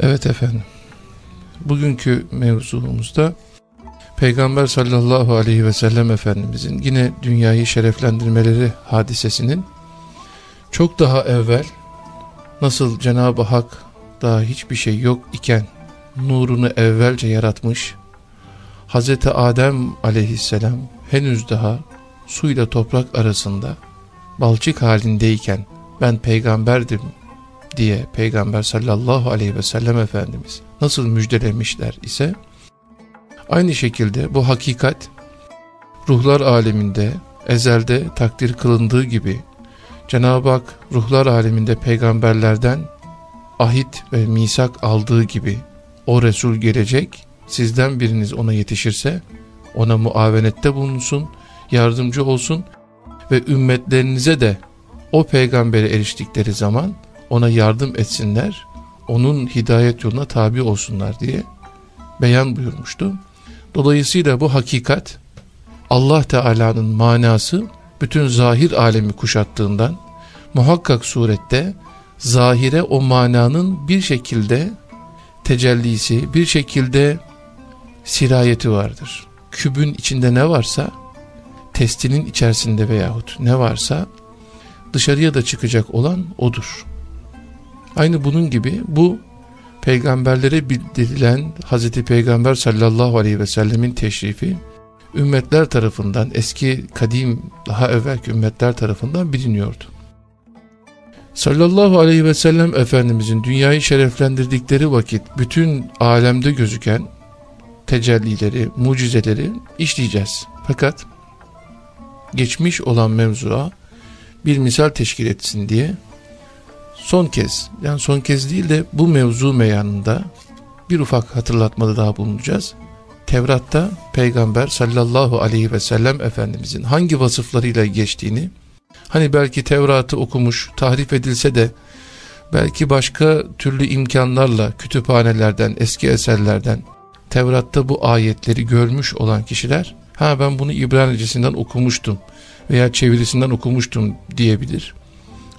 Evet efendim. Bugünkü mevzumuzda Peygamber sallallahu aleyhi ve sellem Efendimizin yine dünyayı şereflendirmeleri hadisesinin çok daha evvel nasıl Cenab-ı Hak daha hiçbir şey yok iken nurunu evvelce yaratmış Hz. Adem aleyhisselam henüz daha suyla toprak arasında balçık halindeyken ben peygamberdim diye Peygamber sallallahu aleyhi ve sellem Efendimiz nasıl müjdelemişler ise aynı şekilde bu hakikat ruhlar aleminde ezelde takdir kılındığı gibi Cenab-ı Hak ruhlar aleminde peygamberlerden ahit ve misak aldığı gibi o Resul gelecek sizden biriniz ona yetişirse ona muavenette bulunsun yardımcı olsun ve ümmetlerinize de o peygambere eriştikleri zaman ona yardım etsinler, onun hidayet yoluna tabi olsunlar diye beyan buyurmuştu. Dolayısıyla bu hakikat Allah Teala'nın manası bütün zahir alemi kuşattığından muhakkak surette zahire o mananın bir şekilde tecellisi, bir şekilde sirayeti vardır. Kübün içinde ne varsa, testinin içerisinde veyahut ne varsa dışarıya da çıkacak olan odur. Aynı bunun gibi bu peygamberlere bildirilen Hz. Peygamber sallallahu aleyhi ve sellemin teşrifi ümmetler tarafından eski kadim daha evvelki ümmetler tarafından biliniyordu. Sallallahu aleyhi ve sellem Efendimizin dünyayı şereflendirdikleri vakit bütün alemde gözüken tecellileri, mucizeleri işleyeceğiz. Fakat geçmiş olan mevzuya bir misal teşkil etsin diye son kez yani son kez değil de bu mevzu meyanında bir ufak hatırlatmada daha bulunacağız. Tevrat'ta Peygamber sallallahu aleyhi ve sellem Efendimizin hangi vasıflarıyla geçtiğini hani belki Tevrat'ı okumuş tahrif edilse de belki başka türlü imkanlarla kütüphanelerden eski eserlerden Tevrat'ta bu ayetleri görmüş olan kişiler ha ben bunu İbranicesinden okumuştum veya çevirisinden okumuştum diyebilir.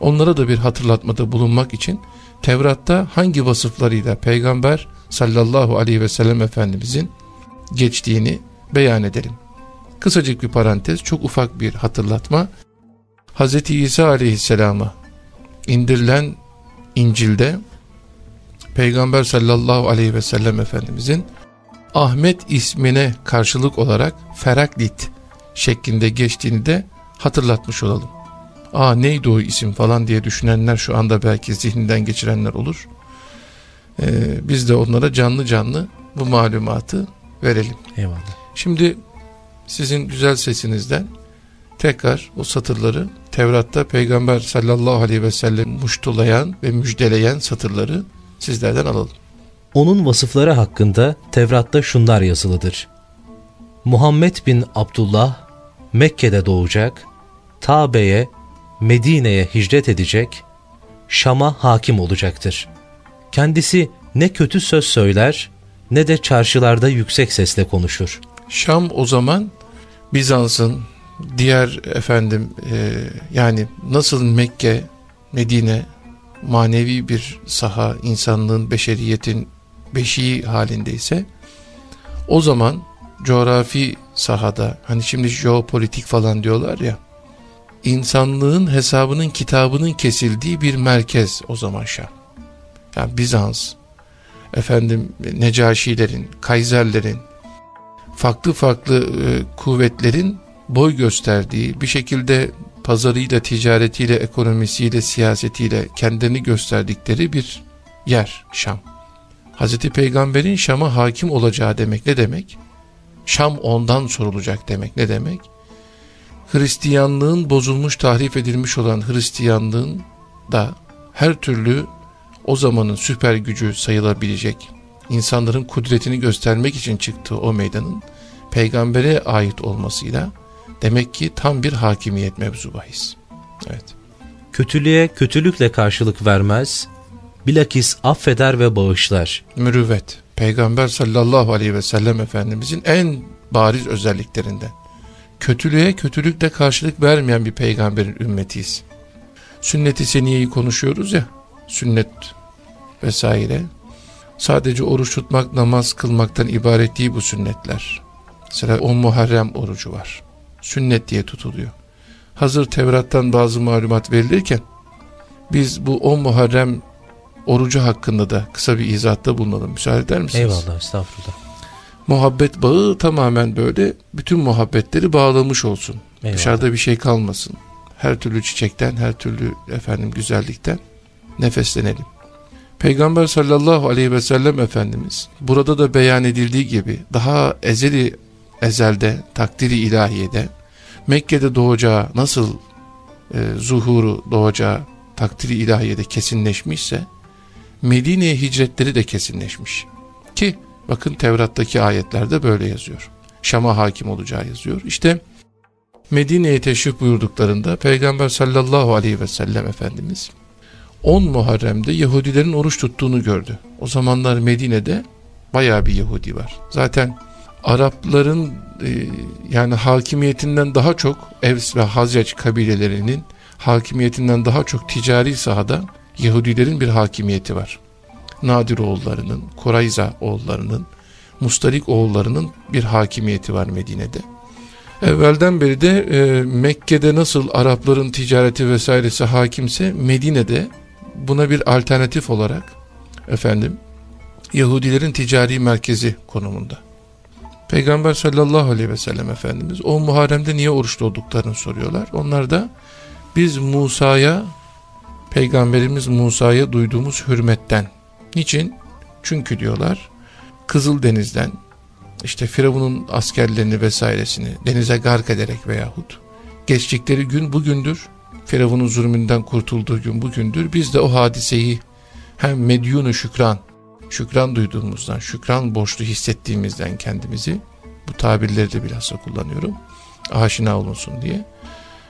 Onlara da bir hatırlatmada bulunmak için Tevrat'ta hangi vasıflarıyla Peygamber sallallahu aleyhi ve sellem Efendimizin geçtiğini beyan edelim. Kısacık bir parantez, çok ufak bir hatırlatma. Hz. İsa aleyhisselama indirilen İncil'de Peygamber sallallahu aleyhi ve sellem Efendimizin Ahmet ismine karşılık olarak Feraklit şeklinde geçtiğini de hatırlatmış olalım. Aa neydi o isim falan diye düşünenler şu anda belki zihninden geçirenler olur. Ee, biz de onlara canlı canlı bu malumatı verelim. Eyvallah. Şimdi sizin güzel sesinizden tekrar o satırları Tevrat'ta Peygamber sallallahu aleyhi ve sellem muştulayan ve müjdeleyen satırları sizlerden alalım. Onun vasıfları hakkında Tevrat'ta şunlar yazılıdır. Muhammed bin Abdullah Mekke'de doğacak, Tabe'ye, Medine'ye hicret edecek, Şam'a hakim olacaktır. Kendisi ne kötü söz söyler ne de çarşılarda yüksek sesle konuşur. Şam o zaman Bizans'ın diğer efendim e, yani nasıl Mekke, Medine manevi bir saha insanlığın, beşeriyetin beşiği halindeyse o zaman coğrafi sahada hani şimdi jeopolitik falan diyorlar ya insanlığın hesabının kitabının kesildiği bir merkez o zaman Şam. Yani Bizans, efendim Necaşilerin, Kayserlerin, farklı farklı e, kuvvetlerin boy gösterdiği bir şekilde pazarıyla, ticaretiyle, ekonomisiyle, siyasetiyle kendini gösterdikleri bir yer Şam. Hazreti Peygamber'in Şam'a hakim olacağı demek ne demek? Şam ondan sorulacak demek ne demek? Hristiyanlığın bozulmuş, tahrif edilmiş olan Hristiyanlığın da her türlü o zamanın süper gücü sayılabilecek insanların kudretini göstermek için çıktığı o meydanın peygambere ait olmasıyla demek ki tam bir hakimiyet mevzu bahis. Evet. Kötülüğe kötülükle karşılık vermez, bilakis affeder ve bağışlar. Mürüvvet, Peygamber sallallahu aleyhi ve sellem Efendimizin en bariz özelliklerinden. Kötülüğe kötülükle karşılık vermeyen bir peygamberin ümmetiyiz. Sünnet-i seniyeyi konuşuyoruz ya, sünnet vesaire. sadece oruç tutmak, namaz kılmaktan ibaret değil bu sünnetler. Mesela o Muharrem orucu var. Sünnet diye tutuluyor. Hazır Tevrat'tan bazı malumat verilirken biz bu 10 Muharrem orucu hakkında da kısa bir izahatta bulunalım. Müsaade eder misiniz? Eyvallah estağfurullah. Muhabbet bağı tamamen böyle bütün muhabbetleri bağlamış olsun. Eyvallah. Dışarıda bir şey kalmasın. Her türlü çiçekten, her türlü efendim güzellikten nefeslenelim. Peygamber sallallahu aleyhi ve sellem Efendimiz burada da beyan edildiği gibi daha ezeli ezelde takdiri ilahiyede Mekke'de doğacağı nasıl e, zuhuru doğacağı takdiri ilahiyede kesinleşmişse Medine'ye hicretleri de kesinleşmiş. Ki bakın Tevrat'taki ayetlerde böyle yazıyor. Şam'a hakim olacağı yazıyor. İşte Medine'ye teşrif buyurduklarında Peygamber sallallahu aleyhi ve sellem Efendimiz 10 Muharrem'de Yahudilerin oruç tuttuğunu gördü. O zamanlar Medine'de baya bir Yahudi var. Zaten Arapların e, yani hakimiyetinden daha çok Evs ve Hazreç kabilelerinin hakimiyetinden daha çok ticari sahada Yahudilerin bir hakimiyeti var. Nadir oğullarının, Kurayza oğullarının, Mustalik oğullarının bir hakimiyeti var Medine'de. Evvelden beri de e, Mekke'de nasıl Arapların ticareti vesairesi hakimse Medine'de buna bir alternatif olarak efendim Yahudilerin ticari merkezi konumunda. Peygamber sallallahu aleyhi ve sellem Efendimiz o Muharrem'de niye oruçlu olduklarını soruyorlar. Onlar da biz Musa'ya Peygamberimiz Musa'ya duyduğumuz hürmetten. Niçin? Çünkü diyorlar Kızıldeniz'den işte Firavun'un askerlerini vesairesini denize gark ederek veyahut geçtikleri gün bugündür. Firavun'un zulmünden kurtulduğu gün bugündür. Biz de o hadiseyi hem medyunu şükran, şükran duyduğumuzdan, şükran borçlu hissettiğimizden kendimizi, bu tabirleri de bilhassa kullanıyorum, aşina olunsun diye.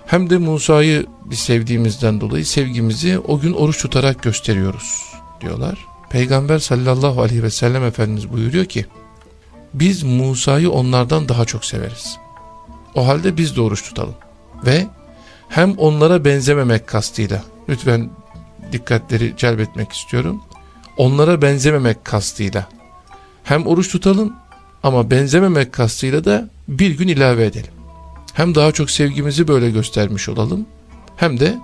Hem de Musa'yı sevdiğimizden dolayı sevgimizi o gün oruç tutarak gösteriyoruz diyorlar. Peygamber sallallahu aleyhi ve sellem Efendimiz buyuruyor ki, biz Musa'yı onlardan daha çok severiz. O halde biz de tutalım. Ve hem onlara benzememek kastıyla, lütfen dikkatleri celbetmek istiyorum. Onlara benzememek kastıyla hem oruç tutalım ama benzememek kastıyla da bir gün ilave edelim. Hem daha çok sevgimizi böyle göstermiş olalım hem de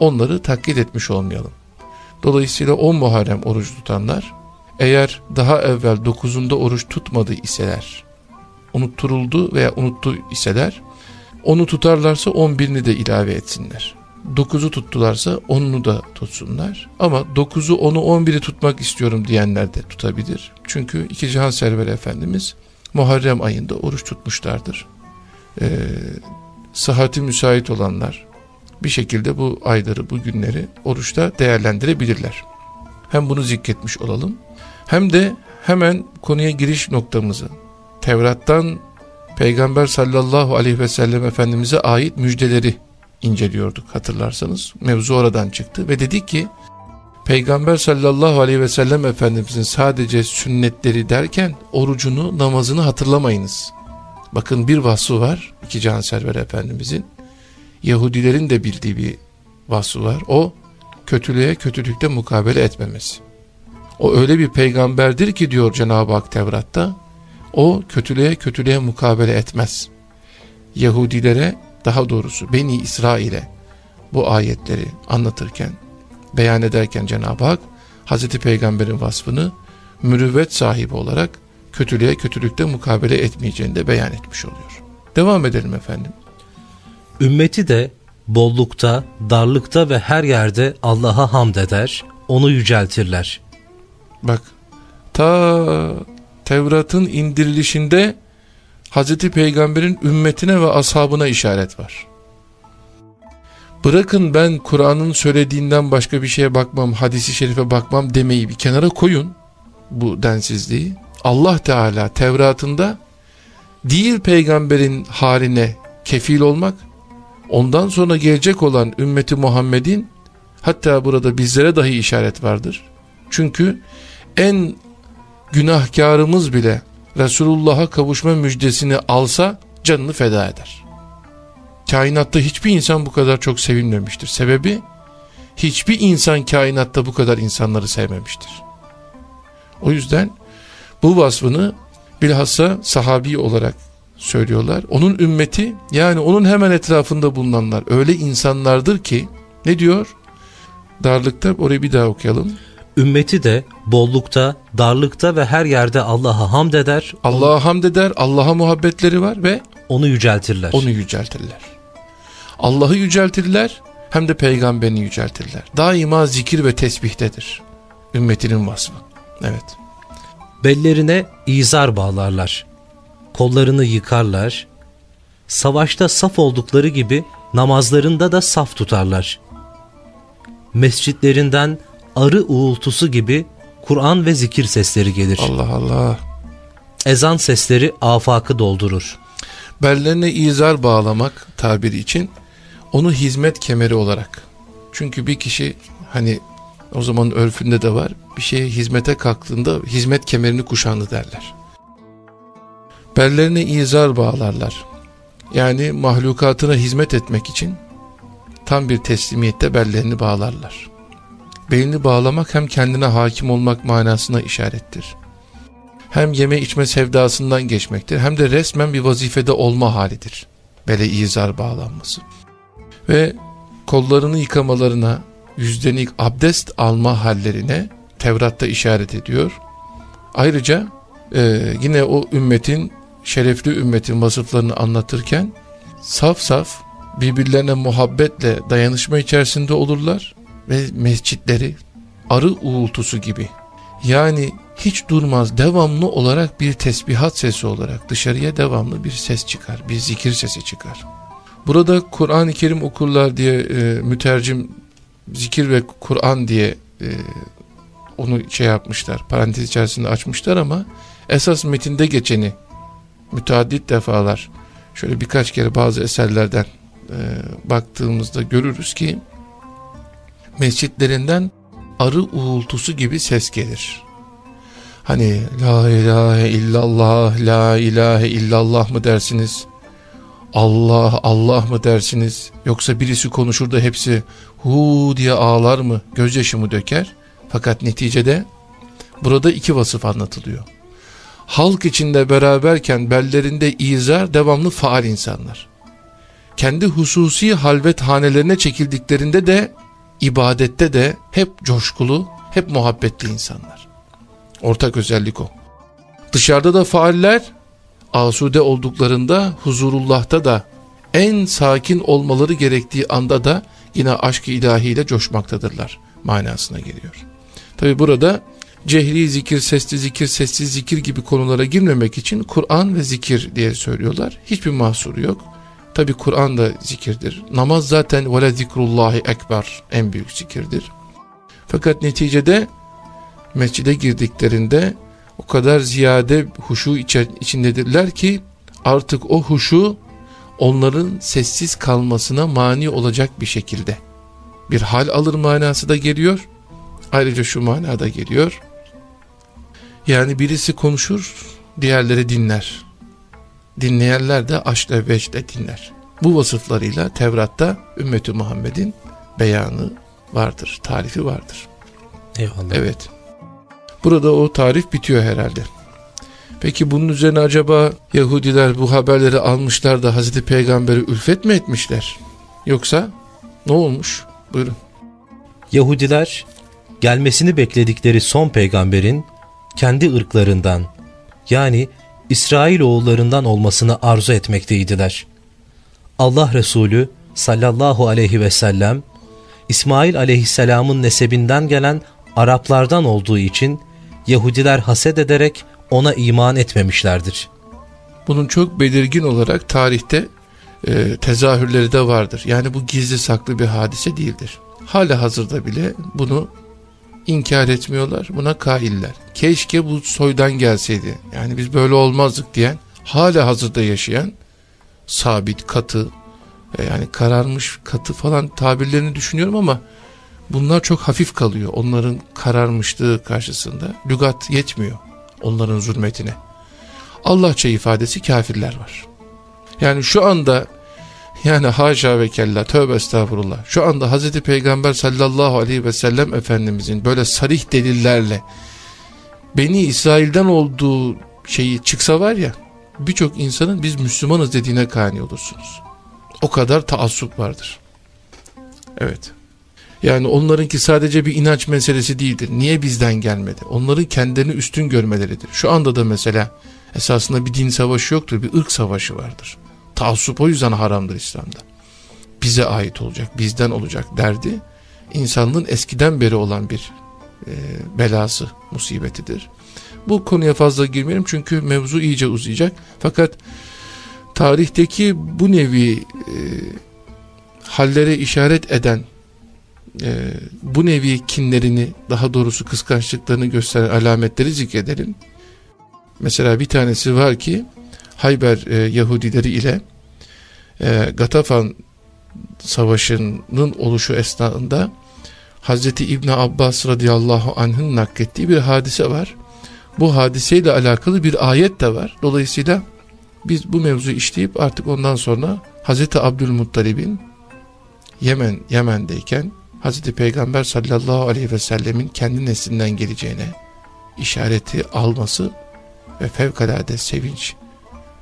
onları taklit etmiş olmayalım. Dolayısıyla 10 Muharrem oruç tutanlar eğer daha evvel 9'unda oruç tutmadı iseler, unutturuldu veya unuttu iseler, onu tutarlarsa 11'ini de ilave etsinler. 9'u tuttularsa 10'unu da tutsunlar. Ama 9'u 10'u 11'i tutmak istiyorum diyenler de tutabilir. Çünkü iki Cihan Server Efendimiz Muharrem ayında oruç tutmuşlardır. Ee, sıhhati müsait olanlar bir şekilde bu ayları, bu günleri oruçta değerlendirebilirler. Hem bunu zikretmiş olalım hem de hemen konuya giriş noktamızı Tevrat'tan Peygamber sallallahu aleyhi ve sellem Efendimiz'e ait müjdeleri inceliyorduk hatırlarsanız. Mevzu oradan çıktı ve dedik ki Peygamber sallallahu aleyhi ve sellem Efendimiz'in sadece sünnetleri derken orucunu namazını hatırlamayınız. Bakın bir vasfı var iki canserver Efendimiz'in. Yahudilerin de bildiği bir vasfı var. O kötülüğe kötülükte mukabele etmemesi. O öyle bir peygamberdir ki diyor Cenab-ı Hak Tevrat'ta, o kötülüğe kötülüğe mukabele etmez. Yahudilere daha doğrusu Beni İsrail'e bu ayetleri anlatırken, beyan ederken Cenab-ı Hak Hazreti Peygamber'in vasfını mürüvvet sahibi olarak kötülüğe kötülükte mukabele etmeyeceğini de beyan etmiş oluyor. Devam edelim efendim. Ümmeti de bollukta, darlıkta ve her yerde Allah'a hamd eder, onu yüceltirler. Bak ta Tevrat'ın indirilişinde Hazreti Peygamber'in ümmetine ve ashabına işaret var. Bırakın ben Kur'an'ın söylediğinden başka bir şeye bakmam, hadisi şerife bakmam demeyi bir kenara koyun bu densizliği. Allah Teala Tevrat'ında değil peygamberin haline kefil olmak, ondan sonra gelecek olan ümmeti Muhammed'in hatta burada bizlere dahi işaret vardır. Çünkü en günahkarımız bile Resulullah'a kavuşma müjdesini alsa canını feda eder. Kainatta hiçbir insan bu kadar çok sevilmemiştir. Sebebi hiçbir insan kainatta bu kadar insanları sevmemiştir. O yüzden bu vasfını bilhassa sahabi olarak söylüyorlar. Onun ümmeti yani onun hemen etrafında bulunanlar öyle insanlardır ki ne diyor? Darlıkta orayı bir daha okuyalım. Ümmeti de bollukta, darlıkta ve her yerde Allah'a hamd eder. Allah'a hamd eder, Allah'a muhabbetleri var ve onu yüceltirler. Onu yüceltirler. Allah'ı yüceltirler hem de peygamberini yüceltirler. Daima zikir ve tesbihtedir. Ümmetinin vasfı. Evet. Bellerine izar bağlarlar. Kollarını yıkarlar. Savaşta saf oldukları gibi namazlarında da saf tutarlar. Mescitlerinden arı uğultusu gibi Kur'an ve zikir sesleri gelir. Allah Allah. Ezan sesleri afakı doldurur. Bellerine izar bağlamak tabiri için onu hizmet kemeri olarak. Çünkü bir kişi hani o zaman örfünde de var bir şeye hizmete kalktığında hizmet kemerini kuşandı derler. Bellerine izar bağlarlar. Yani mahlukatına hizmet etmek için tam bir teslimiyette bellerini bağlarlar. Belini bağlamak hem kendine hakim olmak manasına işarettir. Hem yeme içme sevdasından geçmektir hem de resmen bir vazifede olma halidir. Bele izar bağlanması. Ve kollarını yıkamalarına, yüzdenik abdest alma hallerine Tevrat'ta işaret ediyor. Ayrıca e, yine o ümmetin, şerefli ümmetin vasıflarını anlatırken saf saf birbirlerine muhabbetle dayanışma içerisinde olurlar ve mescitleri arı uğultusu gibi yani hiç durmaz devamlı olarak bir tesbihat sesi olarak dışarıya devamlı bir ses çıkar bir zikir sesi çıkar. Burada Kur'an-ı Kerim okurlar diye e, mütercim zikir ve Kur'an diye e, onu şey yapmışlar parantez içerisinde açmışlar ama esas metinde geçeni müteaddit defalar şöyle birkaç kere bazı eserlerden e, baktığımızda görürüz ki mescitlerinden arı uğultusu gibi ses gelir. Hani la ilahe illallah, la ilahe illallah mı dersiniz? Allah, Allah mı dersiniz? Yoksa birisi konuşur da hepsi hu diye ağlar mı, gözyaşı mı döker? Fakat neticede burada iki vasıf anlatılıyor. Halk içinde beraberken bellerinde izar devamlı faal insanlar. Kendi hususi halvet hanelerine çekildiklerinde de ibadette de hep coşkulu, hep muhabbetli insanlar. Ortak özellik o. Dışarıda da faaller, asude olduklarında huzurullah'ta da en sakin olmaları gerektiği anda da yine aşk-ı ilahiyle coşmaktadırlar manasına geliyor. Tabi burada cehri zikir, sesli zikir, sessiz zikir gibi konulara girmemek için Kur'an ve zikir diye söylüyorlar. Hiçbir mahsuru yok. Tabi Kur'an da zikirdir. Namaz zaten vele zikrullahi ekber en büyük zikirdir. Fakat neticede mescide girdiklerinde o kadar ziyade huşu içindedirler ki artık o huşu onların sessiz kalmasına mani olacak bir şekilde bir hal alır manası da geliyor. Ayrıca şu manada geliyor. Yani birisi konuşur, diğerleri dinler. Dinleyenler de aşkla veçle dinler. Bu vasıflarıyla Tevrat'ta ümmeti Muhammed'in beyanı vardır, tarifi vardır. Eyvallah. Evet. Burada o tarif bitiyor herhalde. Peki bunun üzerine acaba Yahudiler bu haberleri almışlar da Hazreti Peygamber'i ülfet mi etmişler? Yoksa ne olmuş? Buyurun. Yahudiler gelmesini bekledikleri son peygamberin kendi ırklarından yani İsrail oğullarından olmasını arzu etmekteydiler. Allah Resulü sallallahu aleyhi ve sellem İsmail aleyhisselamın nesebinden gelen Araplardan olduğu için Yahudiler haset ederek ona iman etmemişlerdir. Bunun çok belirgin olarak tarihte e, tezahürleri de vardır. Yani bu gizli saklı bir hadise değildir. Hala hazırda bile bunu inkar etmiyorlar. Buna kailler. Keşke bu soydan gelseydi. Yani biz böyle olmazdık diyen hala hazırda yaşayan sabit, katı e, yani kararmış, katı falan tabirlerini düşünüyorum ama bunlar çok hafif kalıyor. Onların kararmışlığı karşısında. Lügat yetmiyor onların zulmetine. Allahça ifadesi kafirler var. Yani şu anda yani haşa ve kella tövbe estağfurullah. Şu anda Hazreti Peygamber sallallahu aleyhi ve sellem Efendimizin böyle sarih delillerle Beni İsrail'den olduğu şeyi çıksa var ya birçok insanın biz Müslümanız dediğine kani olursunuz. O kadar taassup vardır. Evet. Yani onlarınki sadece bir inanç meselesi değildir. Niye bizden gelmedi? Onların kendilerini üstün görmeleridir. Şu anda da mesela esasında bir din savaşı yoktur. Bir ırk savaşı vardır. Taassup o yüzden haramdır İslam'da. Bize ait olacak, bizden olacak derdi. insanlığın eskiden beri olan bir e, belası, musibetidir. Bu konuya fazla girmeyelim çünkü mevzu iyice uzayacak. Fakat tarihteki bu nevi e, hallere işaret eden e, bu nevi kinlerini daha doğrusu kıskançlıklarını gösteren alametleri zikredelim. Mesela bir tanesi var ki Hayber e, Yahudileri ile e, Gatafan savaşının oluşu esnasında Hazreti İbn Abbas radıyallahu anh'ın naklettiği bir hadise var. Bu hadiseyle alakalı bir ayet de var. Dolayısıyla biz bu mevzu işleyip artık ondan sonra Hazreti Abdülmuttalib'in Yemen Yemen'deyken Hazreti Peygamber sallallahu aleyhi ve sellemin kendi neslinden geleceğine işareti alması ve fevkalade sevinç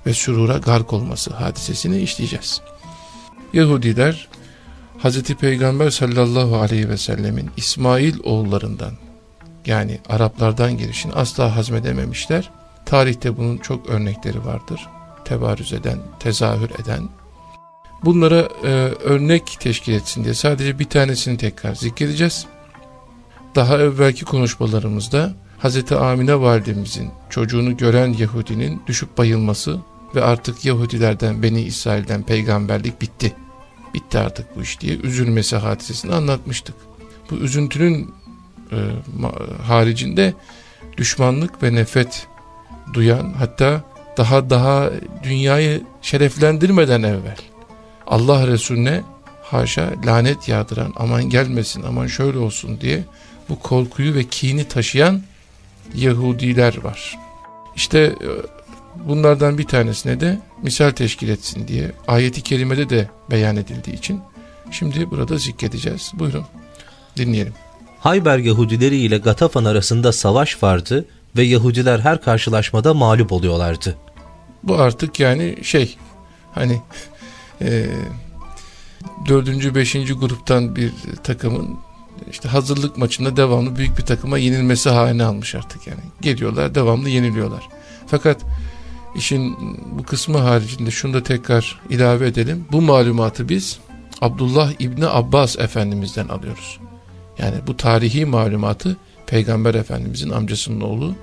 ve sürura gark olması hadisesini işleyeceğiz. Yahudiler Hazreti Peygamber sallallahu aleyhi ve sellemin İsmail oğullarından yani Araplardan gelişini asla hazmedememişler. Tarihte bunun çok örnekleri vardır. Tebarüz eden, tezahür eden. Bunlara e, örnek teşkil etsin diye sadece bir tanesini tekrar zikredeceğiz. Daha evvelki konuşmalarımızda Hz. Amine validemizin çocuğunu gören Yahudinin düşüp bayılması ve artık Yahudilerden, Beni İsrail'den peygamberlik bitti. Bitti artık bu iş diye üzülmesi hadisesini anlatmıştık. Bu üzüntünün e, haricinde düşmanlık ve nefret duyan hatta daha daha dünyayı şereflendirmeden evvel Allah Resulüne haşa lanet yağdıran aman gelmesin aman şöyle olsun diye bu korkuyu ve kini taşıyan Yahudiler var. İşte e, bunlardan bir tanesine de misal teşkil etsin diye ayeti kerimede de beyan edildiği için şimdi burada zikredeceğiz. Buyurun dinleyelim. Hayber Yahudileri ile Gatafan arasında savaş vardı ve Yahudiler her karşılaşmada mağlup oluyorlardı. Bu artık yani şey hani e, dördüncü beşinci gruptan bir takımın işte hazırlık maçında devamlı büyük bir takıma yenilmesi haline almış artık yani. Geliyorlar devamlı yeniliyorlar. Fakat işin bu kısmı haricinde şunu da tekrar ilave edelim. Bu malumatı biz Abdullah İbni Abbas Efendimiz'den alıyoruz. Yani bu tarihi malumatı Peygamber Efendimizin amcasının oğlu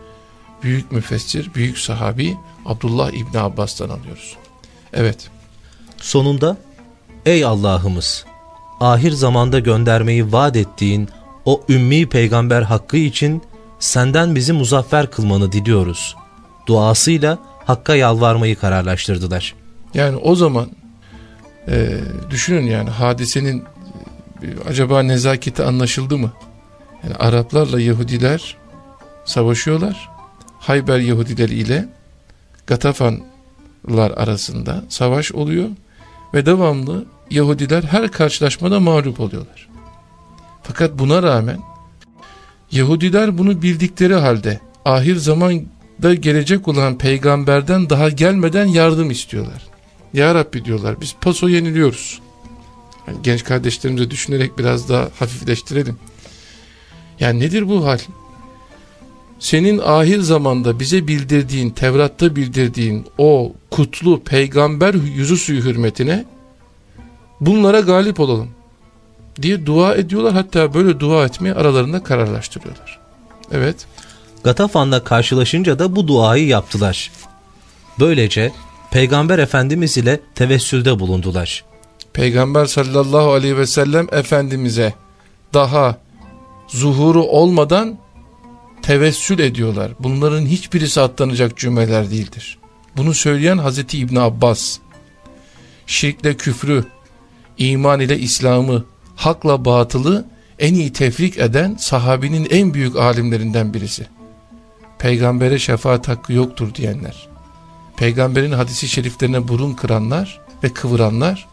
büyük müfessir, büyük sahabi Abdullah İbni Abbas'tan alıyoruz. Evet. Sonunda ey Allah'ımız ahir zamanda göndermeyi vaat ettiğin o ümmi peygamber hakkı için senden bizi muzaffer kılmanı diliyoruz. Duasıyla Hakk'a yalvarmayı kararlaştırdılar. Yani o zaman e, düşünün yani hadisenin acaba nezaketi anlaşıldı mı? Yani Araplarla Yahudiler savaşıyorlar. Hayber Yahudileri ile Gatafanlar arasında savaş oluyor ve devamlı Yahudiler her karşılaşmada mağlup oluyorlar. Fakat buna rağmen Yahudiler bunu bildikleri halde ahir zamanda gelecek olan peygamberden daha gelmeden yardım istiyorlar. Ya Rabbi diyorlar biz paso yeniliyoruz. Yani genç kardeşlerimize düşünerek biraz daha hafifleştirelim. Yani nedir bu hal? Senin ahir zamanda bize bildirdiğin, Tevrat'ta bildirdiğin o kutlu peygamber yüzü suyu hürmetine bunlara galip olalım diye dua ediyorlar. Hatta böyle dua etmeyi aralarında kararlaştırıyorlar. Evet. Gatafan'la karşılaşınca da bu duayı yaptılar. Böylece Peygamber Efendimiz ile tevessülde bulundular. Peygamber sallallahu aleyhi ve sellem Efendimiz'e daha zuhuru olmadan tevessül ediyorlar. Bunların hiçbirisi atlanacak cümleler değildir. Bunu söyleyen Hazreti İbn Abbas, şirkle küfrü, iman ile İslam'ı, hakla batılı en iyi tefrik eden sahabinin en büyük alimlerinden birisi. Peygambere şefaat hakkı yoktur diyenler, peygamberin hadisi şeriflerine burun kıranlar ve kıvıranlar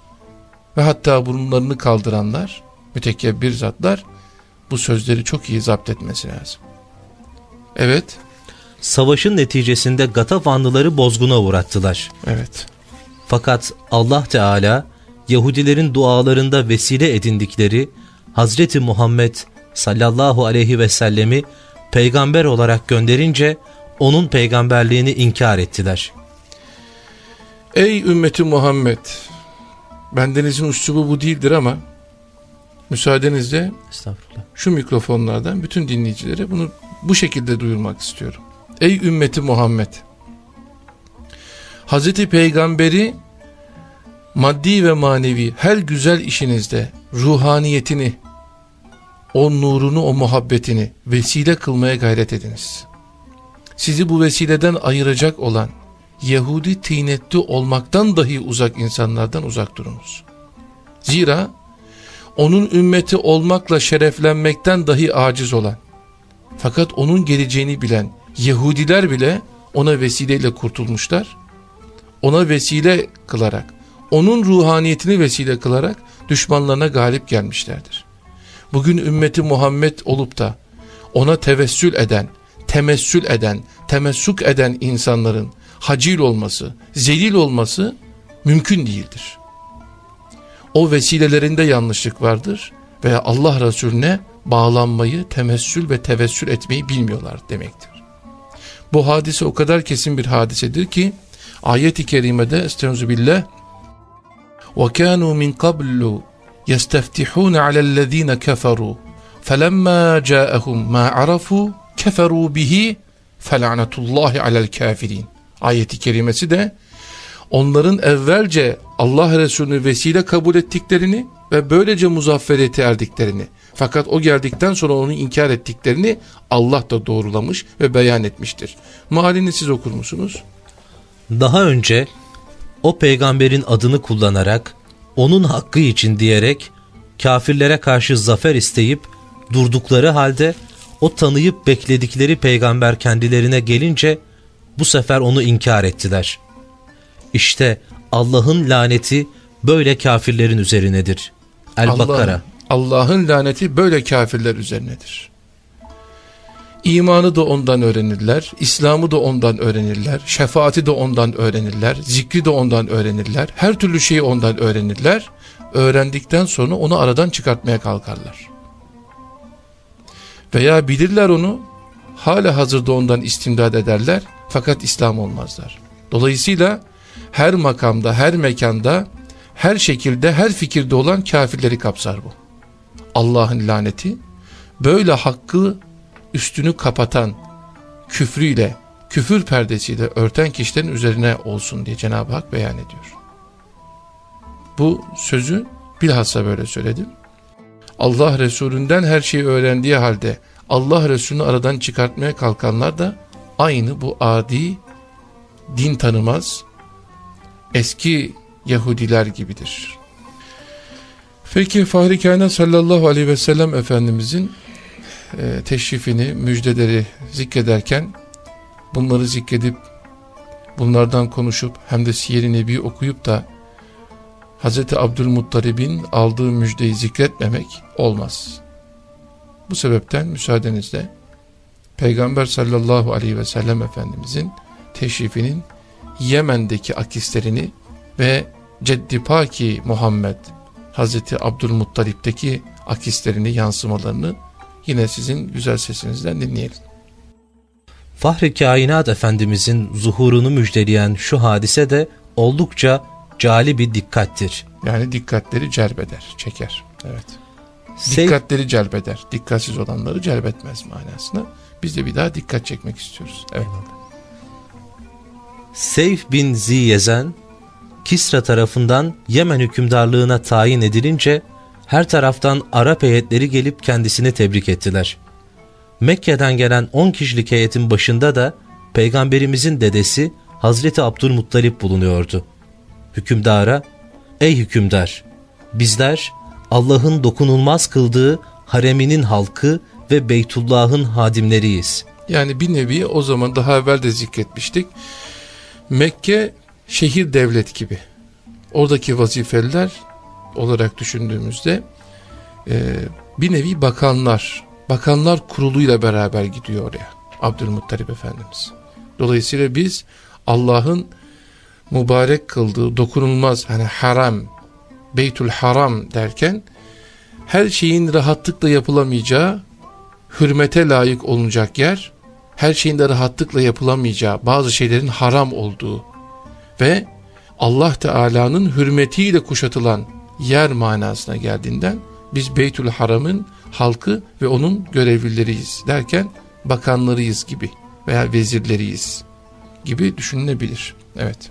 ve hatta burunlarını kaldıranlar, mütekebbir zatlar bu sözleri çok iyi zapt etmesi lazım. Evet. savaşın neticesinde Gatafanlıları bozguna uğrattılar. Evet. Fakat Allah Teala Yahudilerin dualarında vesile edindikleri Hazreti Muhammed sallallahu aleyhi ve sellemi peygamber olarak gönderince onun peygamberliğini inkar ettiler. Ey ümmeti Muhammed! Bendenizin uçtuğu bu değildir ama müsaadenizle şu mikrofonlardan bütün dinleyicilere bunu bu şekilde duyurmak istiyorum. Ey ümmeti Muhammed! Hazreti Peygamberi maddi ve manevi her güzel işinizde ruhaniyetini, o nurunu, o muhabbetini vesile kılmaya gayret ediniz. Sizi bu vesileden ayıracak olan Yahudi tinetli olmaktan dahi uzak insanlardan uzak durunuz. Zira onun ümmeti olmakla şereflenmekten dahi aciz olan, fakat onun geleceğini bilen Yahudiler bile ona vesileyle kurtulmuşlar, ona vesile kılarak, onun ruhaniyetini vesile kılarak düşmanlarına galip gelmişlerdir Bugün ümmeti Muhammed olup da ona tevessül eden, temessül eden, temessuk eden insanların hacil olması, zelil olması mümkün değildir. O vesilelerinde yanlışlık vardır veya Allah Resulüne bağlanmayı, temessül ve tevessül etmeyi bilmiyorlar demektir. Bu hadise o kadar kesin bir hadisedir ki ayet-i kerimede estağfirullah وَكَانُوا مِنْ قَبْلُ يَسْتَفْتِحُونَ عَلَى الَّذ۪ينَ كَفَرُوا فَلَمَّا جَاءَهُمْ مَا عَرَفُوا كَفَرُوا بِهِ فَلَعْنَةُ اللّٰهِ عَلَى الْكَافِرِينَ Ayeti kerimesi de onların evvelce Allah Resulü'nü vesile kabul ettiklerini ve böylece muzafferiyete erdiklerini fakat o geldikten sonra onu inkar ettiklerini Allah da doğrulamış ve beyan etmiştir. Mealini siz okur musunuz? Daha önce o peygamberin adını kullanarak, onun hakkı için diyerek, kafirlere karşı zafer isteyip durdukları halde o tanıyıp bekledikleri peygamber kendilerine gelince bu sefer onu inkar ettiler. İşte Allah'ın laneti böyle kafirlerin üzerinedir. El-Bakara Allah'ın laneti böyle kafirler üzerinedir. İmanı da ondan öğrenirler, İslam'ı da ondan öğrenirler, şefaati de ondan öğrenirler, zikri de ondan öğrenirler, her türlü şeyi ondan öğrenirler. Öğrendikten sonra onu aradan çıkartmaya kalkarlar. Veya bilirler onu, hala hazırda ondan istimdad ederler fakat İslam olmazlar. Dolayısıyla her makamda, her mekanda, her şekilde, her fikirde olan kafirleri kapsar bu. Allah'ın laneti böyle hakkı üstünü kapatan küfrüyle, küfür perdesiyle örten kişilerin üzerine olsun diye Cenab-ı Hak beyan ediyor. Bu sözü bilhassa böyle söyledim. Allah Resulünden her şeyi öğrendiği halde Allah Resulünü aradan çıkartmaya kalkanlar da aynı bu adi, din tanımaz, eski Yahudiler gibidir. Peki Fahri Kainat sallallahu aleyhi ve sellem Efendimizin teşrifini, müjdeleri zikrederken bunları zikredip bunlardan konuşup hem de Siyer-i Nebi okuyup da Hz. Abdülmuttalib'in aldığı müjdeyi zikretmemek olmaz. Bu sebepten müsaadenizle Peygamber sallallahu aleyhi ve sellem Efendimizin teşrifinin Yemen'deki akislerini ve Ceddi Paki Muhammed Hazreti Abdülmuttalip'teki akislerini yansımalarını yine sizin güzel sesinizden dinleyelim. Fahri Kainat Efendimizin zuhurunu müjdeleyen şu hadise de oldukça cali bir dikkattir. Yani dikkatleri celbeder, çeker. Evet. Sev Dikkatleri celbeder. Dikkatsiz olanları celbetmez manasına. Biz de bir daha dikkat çekmek istiyoruz. Evet. Seyf bin Ziyezen, Kisra tarafından Yemen hükümdarlığına tayin edilince her taraftan Arap heyetleri gelip kendisini tebrik ettiler. Mekke'den gelen 10 kişilik heyetin başında da Peygamberimizin dedesi Hazreti Abdülmuttalip bulunuyordu. Hükümdara, ''Ey hükümdar, bizler Allah'ın dokunulmaz kıldığı hareminin halkı ve Beytullah'ın hadimleriyiz.'' Yani bir nevi o zaman daha evvel de zikretmiştik. Mekke şehir devlet gibi. Oradaki vazifeliler olarak düşündüğümüzde e, bir nevi bakanlar, bakanlar kuruluyla beraber gidiyor oraya. Abdülmuttalip Efendimiz. Dolayısıyla biz Allah'ın mübarek kıldığı dokunulmaz hani haram, beytül haram derken her şeyin rahatlıkla yapılamayacağı, hürmete layık olunacak yer, her şeyin de rahatlıkla yapılamayacağı, bazı şeylerin haram olduğu ve Allah Teala'nın hürmetiyle kuşatılan yer manasına geldiğinden biz Beytül Haram'ın halkı ve onun görevlileriyiz derken bakanlarıyız gibi veya vezirleriyiz gibi düşünülebilir. Evet.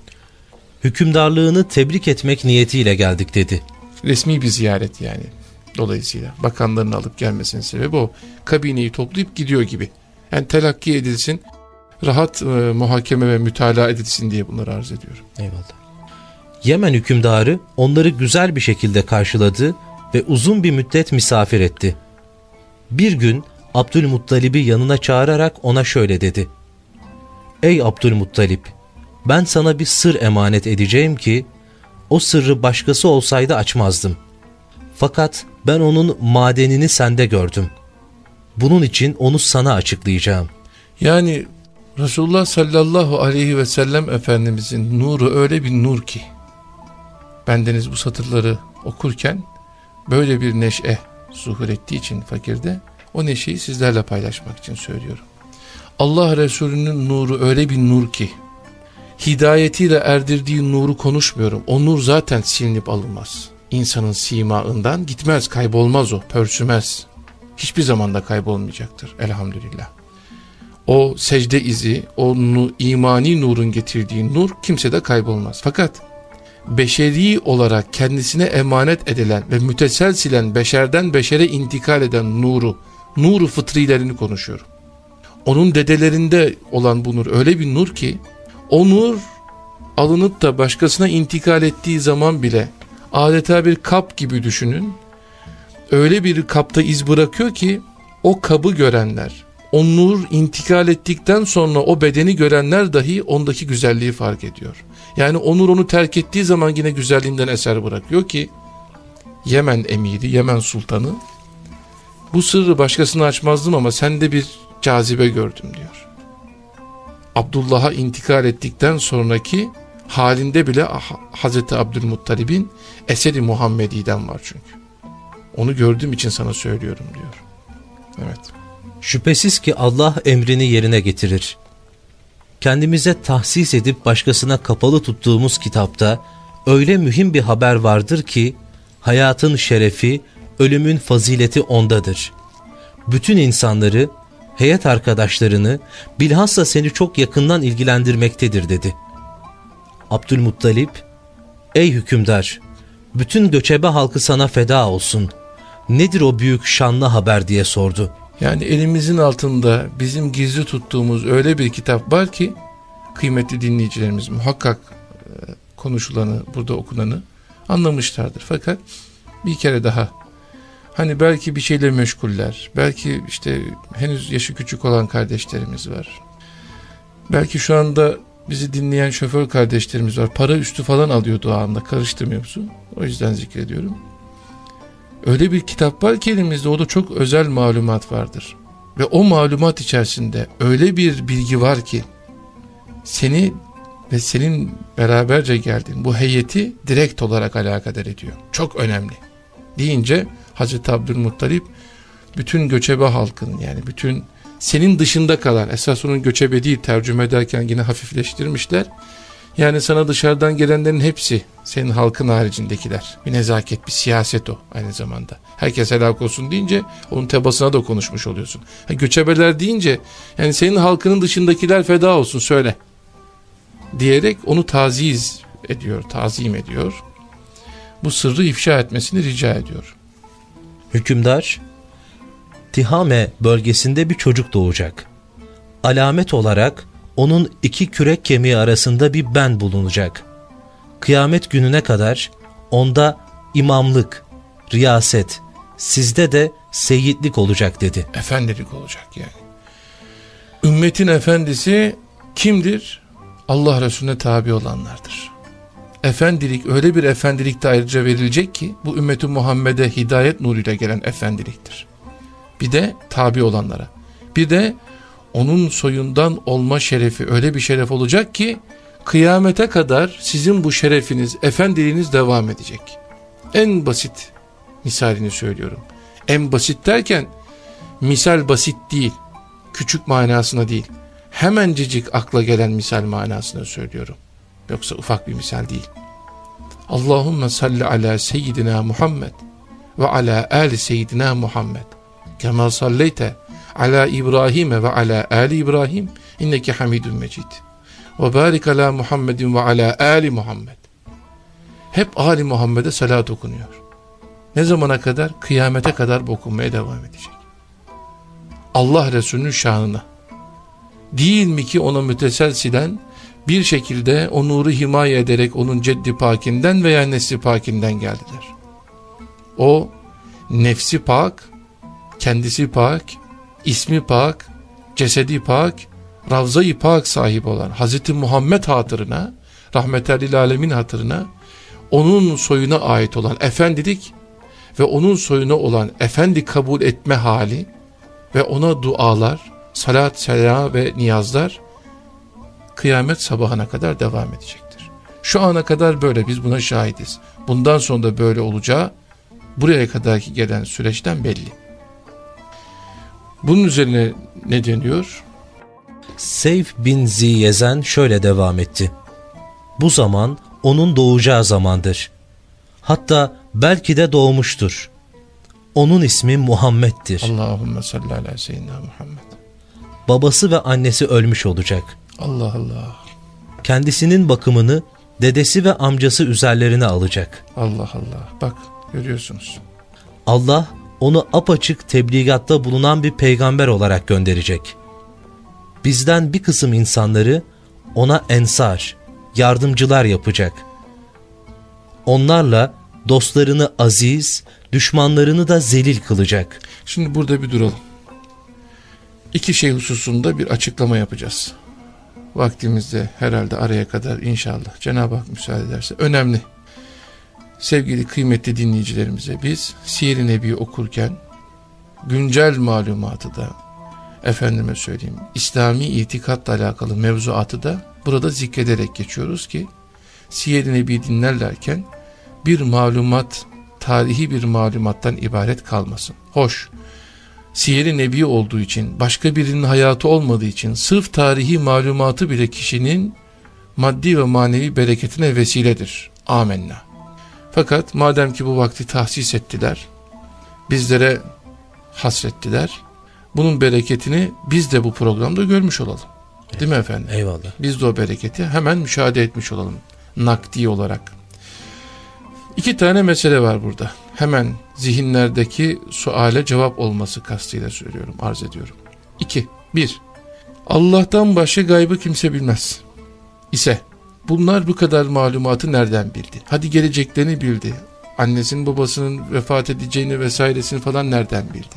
Hükümdarlığını tebrik etmek niyetiyle geldik dedi. Resmi bir ziyaret yani. Dolayısıyla bakanların alıp gelmesinin sebebi o. Kabineyi toplayıp gidiyor gibi. Yani telakki edilsin, rahat e, muhakeme ve mütalaa edilsin diye bunları arz ediyorum. Eyvallah. Yemen hükümdarı onları güzel bir şekilde karşıladı ve uzun bir müddet misafir etti. Bir gün Abdülmuttalib'i yanına çağırarak ona şöyle dedi. Ey Abdülmuttalip, ben sana bir sır emanet edeceğim ki, o sırrı başkası olsaydı açmazdım. Fakat ben onun madenini sende gördüm. Bunun için onu sana açıklayacağım. Yani Resulullah sallallahu aleyhi ve sellem Efendimizin nuru öyle bir nur ki, bendeniz bu satırları okurken böyle bir neşe zuhur ettiği için fakirde o neşeyi sizlerle paylaşmak için söylüyorum. Allah Resulü'nün nuru öyle bir nur ki hidayetiyle erdirdiği nuru konuşmuyorum. O nur zaten silinip alınmaz. İnsanın simaından gitmez, kaybolmaz o, pörsümez. Hiçbir zamanda kaybolmayacaktır elhamdülillah. O secde izi, o imani nurun getirdiği nur kimsede kaybolmaz. Fakat beşeri olarak kendisine emanet edilen ve müteselsilen beşerden beşere intikal eden nuru, nuru fıtrilerini konuşuyorum. Onun dedelerinde olan bu nur öyle bir nur ki, o nur alınıp da başkasına intikal ettiği zaman bile adeta bir kap gibi düşünün. Öyle bir kapta iz bırakıyor ki o kabı görenler, o nur intikal ettikten sonra o bedeni görenler dahi ondaki güzelliği fark ediyor. Yani onur onu terk ettiği zaman yine güzelliğinden eser bırakıyor ki Yemen emiri, Yemen sultanı bu sırrı başkasına açmazdım ama sende bir cazibe gördüm diyor. Abdullah'a intikal ettikten sonraki halinde bile Hazreti Abdülmuttalib'in eseri Muhammedi'den var çünkü. Onu gördüğüm için sana söylüyorum diyor. Evet. Şüphesiz ki Allah emrini yerine getirir. Kendimize tahsis edip başkasına kapalı tuttuğumuz kitapta öyle mühim bir haber vardır ki hayatın şerefi, ölümün fazileti ondadır. Bütün insanları, heyet arkadaşlarını, bilhassa seni çok yakından ilgilendirmektedir dedi. Abdülmuttalip, ey hükümdar, bütün göçebe halkı sana feda olsun. Nedir o büyük şanlı haber diye sordu.'' Yani elimizin altında bizim gizli tuttuğumuz öyle bir kitap var ki kıymetli dinleyicilerimiz muhakkak e, konuşulanı, burada okunanı anlamışlardır. Fakat bir kere daha hani belki bir şeyle meşguller, belki işte henüz yaşı küçük olan kardeşlerimiz var. Belki şu anda bizi dinleyen şoför kardeşlerimiz var. Para üstü falan alıyor duamda karıştırmıyor musun? O yüzden zikrediyorum. Öyle bir kitap var ki elimizde o da çok özel malumat vardır. Ve o malumat içerisinde öyle bir bilgi var ki seni ve senin beraberce geldiğin bu heyeti direkt olarak alakadar ediyor. Çok önemli. Deyince Hazreti Abdülmuttalip bütün göçebe halkın yani bütün senin dışında kalan esas onun göçebe değil tercüme ederken yine hafifleştirmişler yani sana dışarıdan gelenlerin hepsi senin halkın haricindekiler. Bir nezaket, bir siyaset o aynı zamanda. Herkes helak olsun deyince onun tebasına da konuşmuş oluyorsun. Ha, göçebeler deyince yani senin halkının dışındakiler feda olsun söyle. Diyerek onu taziz ediyor, tazim ediyor. Bu sırrı ifşa etmesini rica ediyor. Hükümdar, Tihame bölgesinde bir çocuk doğacak. Alamet olarak onun iki kürek kemiği arasında bir ben bulunacak. Kıyamet gününe kadar onda imamlık, riyaset, sizde de seyitlik olacak dedi. Efendilik olacak yani. Ümmetin efendisi kimdir? Allah Resulüne tabi olanlardır. Efendilik öyle bir efendilik de ayrıca verilecek ki bu ümmeti Muhammed'e hidayet nuruyla gelen efendiliktir. Bir de tabi olanlara. Bir de onun soyundan olma şerefi öyle bir şeref olacak ki kıyamete kadar sizin bu şerefiniz, efendiliğiniz devam edecek. En basit misalini söylüyorum. En basit derken misal basit değil, küçük manasına değil. Hemencecik akla gelen misal manasına söylüyorum. Yoksa ufak bir misal değil. Allahümme salli ala seyyidina Muhammed ve ala ali seyyidina Muhammed. Kema salleyte ala İbrahim ve ala ali İbrahim inneke hamidun mecid. Ve barik ala Muhammedin ve ala ali Muhammed. Hep ali Muhammed'e salat okunuyor. Ne zamana kadar? Kıyamete kadar okunmaya devam edecek. Allah Resulü'nün şanına. Değil mi ki ona müteselsilen bir şekilde o nuru himaye ederek onun ceddi pakinden veya nesli pakinden geldiler. O nefsi pak, kendisi pak, ismi pak, cesedi pak, Ravza-i Pak sahibi olan Hz. Muhammed hatırına, rahmetel alemin hatırına, onun soyuna ait olan efendilik ve onun soyuna olan efendi kabul etme hali ve ona dualar, salat, selam ve niyazlar kıyamet sabahına kadar devam edecektir. Şu ana kadar böyle biz buna şahidiz. Bundan sonra da böyle olacağı buraya kadarki gelen süreçten belli. Bunun üzerine ne deniyor? Seyf bin Ziyezen şöyle devam etti. Bu zaman onun doğacağı zamandır. Hatta belki de doğmuştur. Onun ismi Muhammed'dir. Allahümme salli ala seyyidina Muhammed. Babası ve annesi ölmüş olacak. Allah Allah. Kendisinin bakımını dedesi ve amcası üzerlerine alacak. Allah Allah. Bak görüyorsunuz. Allah onu apaçık tebligatta bulunan bir peygamber olarak gönderecek. Bizden bir kısım insanları ona ensar, yardımcılar yapacak. Onlarla dostlarını aziz, düşmanlarını da zelil kılacak. Şimdi burada bir duralım. İki şey hususunda bir açıklama yapacağız. Vaktimizde herhalde araya kadar inşallah Cenab-ı Hak müsaade ederse önemli. Sevgili kıymetli dinleyicilerimize biz Siyer-i Nebi okurken güncel malumatı da efendime söyleyeyim İslami itikatla alakalı mevzuatı da burada zikrederek geçiyoruz ki Siyer-i Nebi dinlerlerken bir malumat, tarihi bir malumattan ibaret kalmasın. Hoş, Siyer-i Nebi olduğu için, başka birinin hayatı olmadığı için sırf tarihi malumatı bile kişinin maddi ve manevi bereketine vesiledir. Amenna. Fakat madem ki bu vakti tahsis ettiler, bizlere hasrettiler, bunun bereketini biz de bu programda görmüş olalım. Değil mi efendim? Eyvallah. Biz de o bereketi hemen müşahede etmiş olalım. Nakdi olarak. İki tane mesele var burada. Hemen zihinlerdeki suale cevap olması kastıyla söylüyorum, arz ediyorum. İki, bir, Allah'tan başka gaybı kimse bilmez. İse, bunlar bu kadar malumatı nereden bildi? Hadi geleceklerini bildi. Annesinin babasının vefat edeceğini vesairesini falan nereden bildi?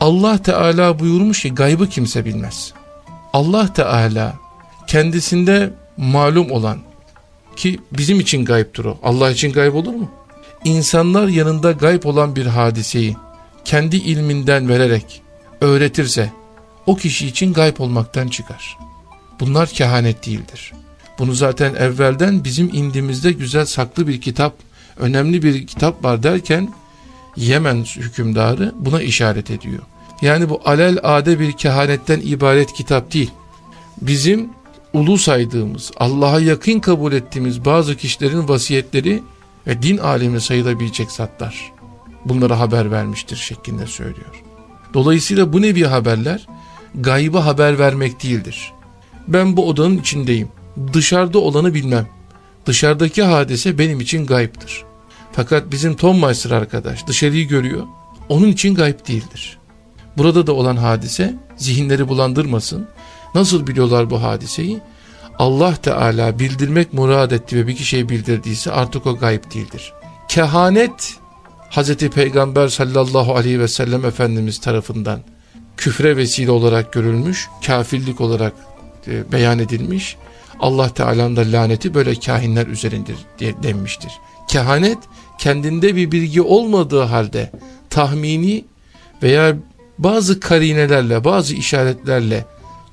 Allah Teala buyurmuş ki gaybı kimse bilmez. Allah Teala kendisinde malum olan ki bizim için gayiptir o. Allah için gayb olur mu? İnsanlar yanında gayb olan bir hadiseyi kendi ilminden vererek öğretirse o kişi için gayb olmaktan çıkar. Bunlar kehanet değildir. Bunu zaten evvelden bizim indimizde güzel saklı bir kitap, önemli bir kitap var derken Yemen hükümdarı buna işaret ediyor. Yani bu alel ade bir kehanetten ibaret kitap değil. Bizim ulu saydığımız, Allah'a yakın kabul ettiğimiz bazı kişilerin vasiyetleri ve din alemi sayılabilecek zatlar bunlara haber vermiştir şeklinde söylüyor. Dolayısıyla bu nevi haberler gaybı haber vermek değildir. Ben bu odanın içindeyim. Dışarıda olanı bilmem. Dışarıdaki hadise benim için gayiptir. Fakat bizim Tom Meister arkadaş dışarıyı görüyor. Onun için gayb değildir. Burada da olan hadise zihinleri bulandırmasın. Nasıl biliyorlar bu hadiseyi? Allah Teala bildirmek murad etti ve bir kişiye bildirdiyse artık o gayb değildir. Kehanet Hz. Peygamber sallallahu aleyhi ve sellem Efendimiz tarafından küfre vesile olarak görülmüş, kafirlik olarak e, beyan edilmiş. Allah Teala'nın da laneti böyle kahinler üzerindir diye denmiştir. Kehanet kendinde bir bilgi olmadığı halde tahmini veya bazı karinelerle, bazı işaretlerle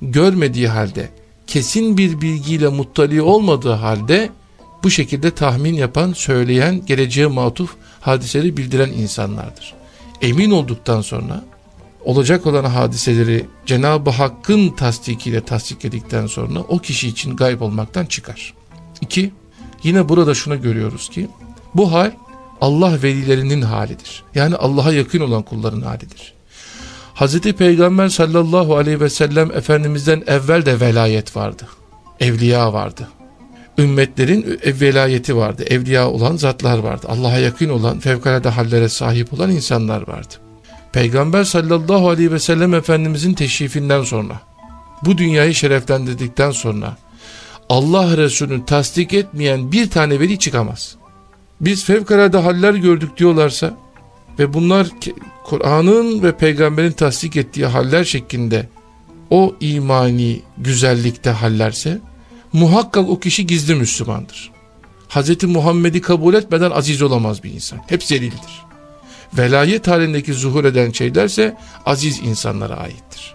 görmediği halde, kesin bir bilgiyle muttali olmadığı halde bu şekilde tahmin yapan, söyleyen, geleceğe matuf hadiseleri bildiren insanlardır. Emin olduktan sonra olacak olan hadiseleri Cenab-ı Hakk'ın tasdikiyle tasdikledikten sonra o kişi için gayb olmaktan çıkar. İki, yine burada şunu görüyoruz ki bu hal Allah velilerinin halidir. Yani Allah'a yakın olan kulların halidir. Hazreti Peygamber sallallahu aleyhi ve sellem Efendimiz'den evvel de velayet vardı. Evliya vardı. Ümmetlerin velayeti vardı. Evliya olan zatlar vardı. Allah'a yakın olan, fevkalade hallere sahip olan insanlar vardı. Peygamber sallallahu aleyhi ve sellem Efendimizin teşrifinden sonra, bu dünyayı şereflendirdikten sonra, Allah Resulü'nü tasdik etmeyen bir tane veli çıkamaz. Biz fevkalade haller gördük diyorlarsa ve bunlar Kur'an'ın ve peygamberin tasdik ettiği haller şeklinde o imani güzellikte hallerse muhakkak o kişi gizli Müslümandır. Hz. Muhammed'i kabul etmeden aziz olamaz bir insan. Hep zelildir. Velayet halindeki zuhur eden şeylerse aziz insanlara aittir.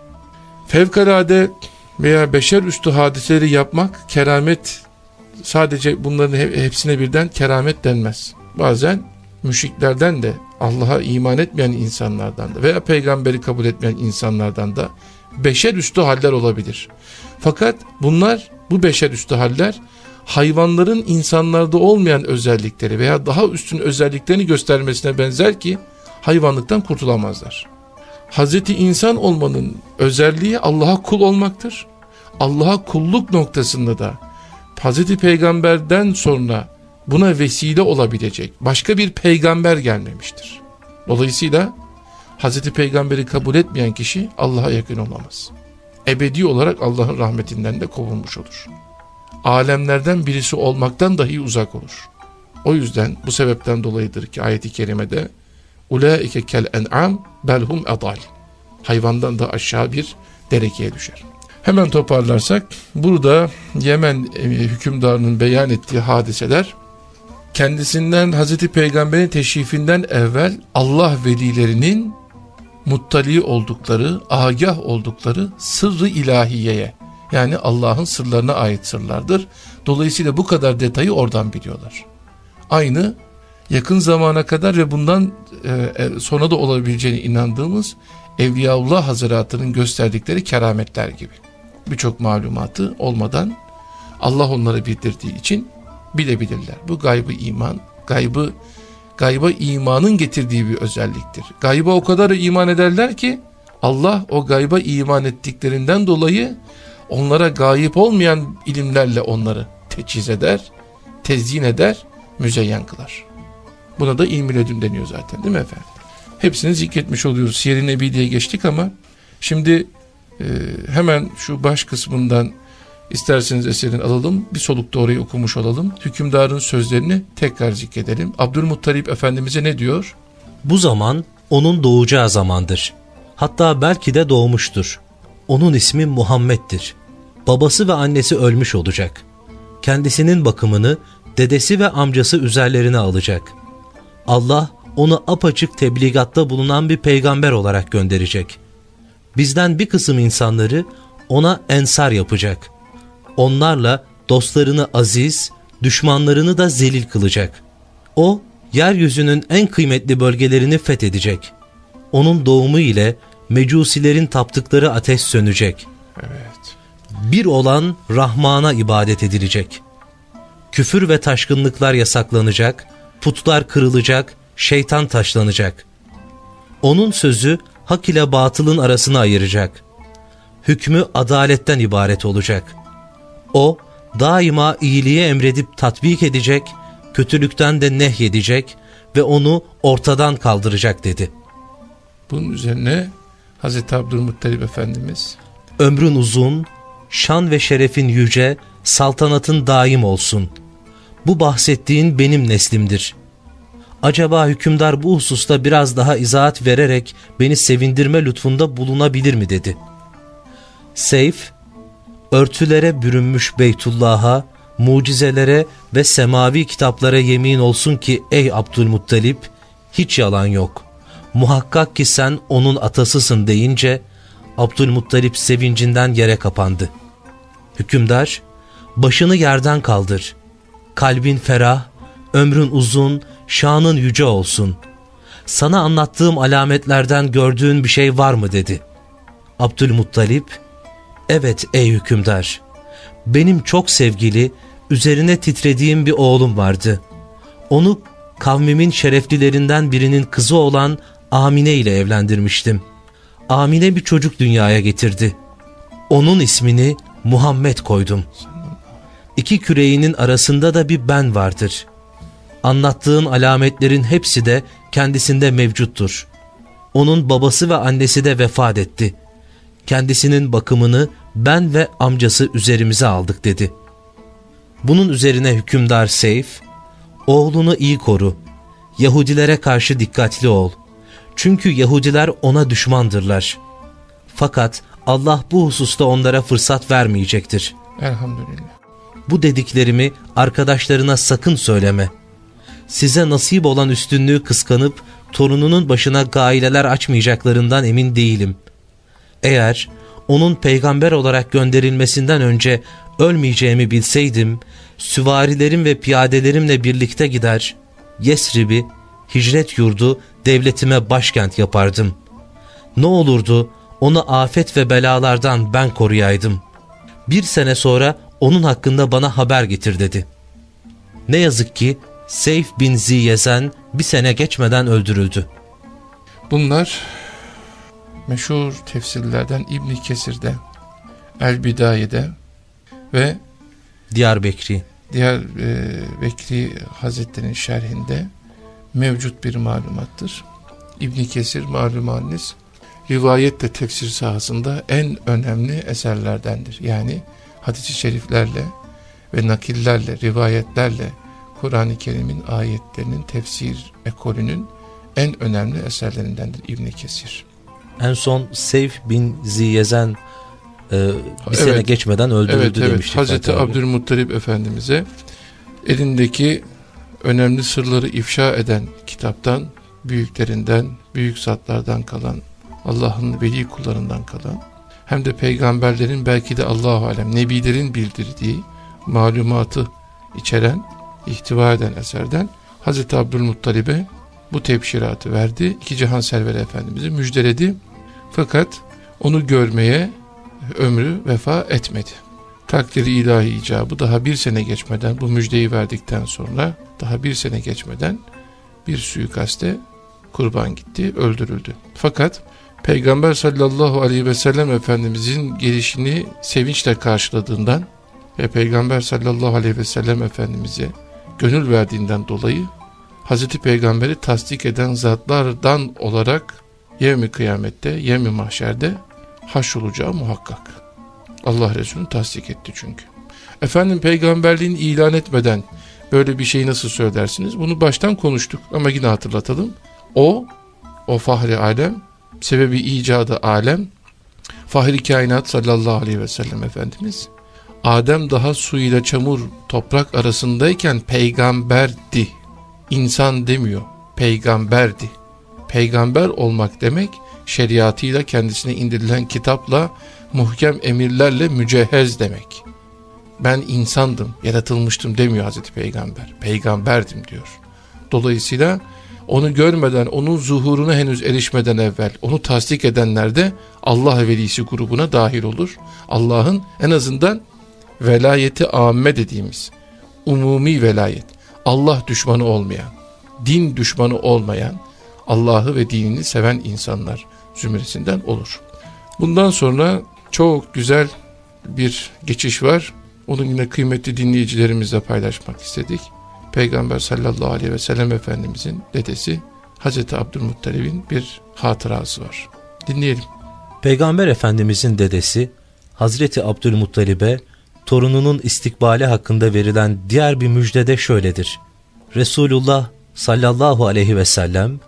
Fevkalade veya beşer üstü hadiseleri yapmak keramet sadece bunların hepsine birden keramet denmez. Bazen müşriklerden de Allah'a iman etmeyen insanlardan da veya peygamberi kabul etmeyen insanlardan da beşer üstü haller olabilir. Fakat bunlar bu beşer üstü haller hayvanların insanlarda olmayan özellikleri veya daha üstün özelliklerini göstermesine benzer ki hayvanlıktan kurtulamazlar. Hazreti insan olmanın özelliği Allah'a kul olmaktır. Allah'a kulluk noktasında da Hazreti Peygamber'den sonra buna vesile olabilecek başka bir peygamber gelmemiştir. Dolayısıyla Hazreti Peygamber'i kabul etmeyen kişi Allah'a yakın olamaz. Ebedi olarak Allah'ın rahmetinden de kovulmuş olur. Alemlerden birisi olmaktan dahi uzak olur. O yüzden bu sebepten dolayıdır ki ayeti kerimede Ulaike kel en'am belhum edal. Hayvandan da aşağı bir derekeye düşer. Hemen toparlarsak burada Yemen e, hükümdarının beyan ettiği hadiseler kendisinden Hazreti Peygamber'in teşrifinden evvel Allah velilerinin muttali oldukları, agah oldukları sırrı ilahiyeye yani Allah'ın sırlarına ait sırlardır. Dolayısıyla bu kadar detayı oradan biliyorlar. Aynı yakın zamana kadar ve bundan e, e sonra da olabileceğine inandığımız Evliyaullah Hazretleri'nin gösterdikleri kerametler gibi. Birçok malumatı olmadan Allah onları bildirdiği için bilebilirler. Bu gaybı iman, gaybı gayba imanın getirdiği bir özelliktir. Gayba o kadar iman ederler ki Allah o gayba iman ettiklerinden dolayı onlara gayip olmayan ilimlerle onları teçhiz eder, tezyin eder, müzeyyen kılar. Buna da ilmi ledün deniyor zaten değil mi efendim? Hepsini zikretmiş oluyoruz. Siyer-i Nebi diye geçtik ama şimdi e, hemen şu baş kısmından İsterseniz eserini alalım, bir solukta orayı okumuş olalım. Hükümdarın sözlerini tekrar zikredelim. Abdülmuttalip Efendimiz'e ne diyor? Bu zaman onun doğacağı zamandır. Hatta belki de doğmuştur. Onun ismi Muhammed'dir. Babası ve annesi ölmüş olacak. Kendisinin bakımını dedesi ve amcası üzerlerine alacak. Allah onu apaçık tebligatta bulunan bir peygamber olarak gönderecek. Bizden bir kısım insanları ona ensar yapacak.'' onlarla dostlarını aziz, düşmanlarını da zelil kılacak. O, yeryüzünün en kıymetli bölgelerini fethedecek. Onun doğumu ile mecusilerin taptıkları ateş sönecek. Evet. Bir olan Rahman'a ibadet edilecek. Küfür ve taşkınlıklar yasaklanacak, putlar kırılacak, şeytan taşlanacak. Onun sözü hak ile batılın arasını ayıracak. Hükmü adaletten ibaret olacak. O daima iyiliği emredip tatbik edecek, kötülükten de nehyedecek ve onu ortadan kaldıracak dedi. Bunun üzerine Hazreti Abdülmuttalip Efendimiz Ömrün uzun, şan ve şerefin yüce, saltanatın daim olsun. Bu bahsettiğin benim neslimdir. Acaba hükümdar bu hususta biraz daha izahat vererek beni sevindirme lütfunda bulunabilir mi dedi. Seyf, örtülere bürünmüş Beytullah'a, mucizelere ve semavi kitaplara yemin olsun ki ey Abdülmuttalip, hiç yalan yok. Muhakkak ki sen onun atasısın deyince, Abdülmuttalip sevincinden yere kapandı. Hükümdar, başını yerden kaldır. Kalbin ferah, ömrün uzun, şanın yüce olsun. Sana anlattığım alametlerden gördüğün bir şey var mı dedi. Abdülmuttalip, evet ey hükümdar, benim çok sevgili, üzerine titrediğim bir oğlum vardı. Onu kavmimin şereflilerinden birinin kızı olan Amine ile evlendirmiştim. Amine bir çocuk dünyaya getirdi. Onun ismini Muhammed koydum. İki küreğinin arasında da bir ben vardır. Anlattığın alametlerin hepsi de kendisinde mevcuttur. Onun babası ve annesi de vefat etti. Kendisinin bakımını ben ve amcası üzerimize aldık dedi. Bunun üzerine hükümdar Seyf, oğlunu iyi koru, Yahudilere karşı dikkatli ol. Çünkü Yahudiler ona düşmandırlar. Fakat Allah bu hususta onlara fırsat vermeyecektir. Elhamdülillah. Bu dediklerimi arkadaşlarına sakın söyleme. Size nasip olan üstünlüğü kıskanıp torununun başına gaileler açmayacaklarından emin değilim. Eğer onun peygamber olarak gönderilmesinden önce ölmeyeceğimi bilseydim, süvarilerim ve piyadelerimle birlikte gider, Yesrib'i, hicret yurdu, devletime başkent yapardım. Ne olurdu onu afet ve belalardan ben koruyaydım. Bir sene sonra onun hakkında bana haber getir dedi. Ne yazık ki Seyf bin Ziyezen bir sene geçmeden öldürüldü. Bunlar meşhur tefsirlerden İbn Kesir'de, El Bidaye'de ve Diyarbekri. diğer e, Bekri Hazretleri'nin şerhinde mevcut bir malumattır. İbn Kesir malumanız rivayet ve tefsir sahasında en önemli eserlerdendir. Yani hadis-i şeriflerle ve nakillerle, rivayetlerle Kur'an-ı Kerim'in ayetlerinin tefsir ekolünün en önemli eserlerindendir İbn Kesir. En son Seyf bin Ziyezen e, bir Evet. sene geçmeden öldürüldü Evet evet demiştik. Hazreti. Abdülmuttalip Efendimiz'e elindeki önemli sırları ifşa eden kitaptan büyüklerinden, büyük zatlardan kalan, Allah'ın veli kullarından kalan hem de peygamberlerin belki de Allahu alem nebilerin bildirdiği malumatı içeren, ihtiva eden eserden Hazreti Abdülmuttalib'e bu tebşiratı verdi. İki cihan serveri Efendimiz'i müjdeledi. Fakat onu görmeye ömrü vefa etmedi. Takdiri ilahi icabı daha bir sene geçmeden bu müjdeyi verdikten sonra daha bir sene geçmeden bir suikaste kurban gitti, öldürüldü. Fakat Peygamber sallallahu aleyhi ve sellem Efendimizin gelişini sevinçle karşıladığından ve Peygamber sallallahu aleyhi ve sellem Efendimiz'e gönül verdiğinden dolayı Hazreti Peygamber'i tasdik eden zatlardan olarak yevmi kıyamette, yevmi mahşerde haşrolacağı muhakkak. Allah Resulü tasdik etti çünkü. Efendim peygamberliğini ilan etmeden böyle bir şeyi nasıl söylersiniz? Bunu baştan konuştuk ama yine hatırlatalım. O, o fahri alem, sebebi icadı alem, fahri kainat sallallahu aleyhi ve sellem Efendimiz, Adem daha su ile çamur, toprak arasındayken peygamberdi. İnsan demiyor, peygamberdi. Peygamber olmak demek, şeriatıyla kendisine indirilen kitapla, muhkem emirlerle mücehhez demek. Ben insandım, yaratılmıştım demiyor Hazreti Peygamber. Peygamberdim diyor. Dolayısıyla onu görmeden, onun zuhuruna henüz erişmeden evvel onu tasdik edenler de Allah velisi grubuna dahil olur. Allah'ın en azından velayeti amme dediğimiz umumi velayet, Allah düşmanı olmayan, din düşmanı olmayan, Allah'ı ve dinini seven insanlar zümresinden olur. Bundan sonra çok güzel bir geçiş var. Onu yine kıymetli dinleyicilerimizle paylaşmak istedik. Peygamber sallallahu aleyhi ve sellem Efendimizin dedesi Hazreti Abdülmuttalib'in bir hatırası var. Dinleyelim. Peygamber Efendimizin dedesi Hazreti Abdülmuttalib'e torununun istikbali hakkında verilen diğer bir müjdede şöyledir. Resulullah sallallahu aleyhi ve sellem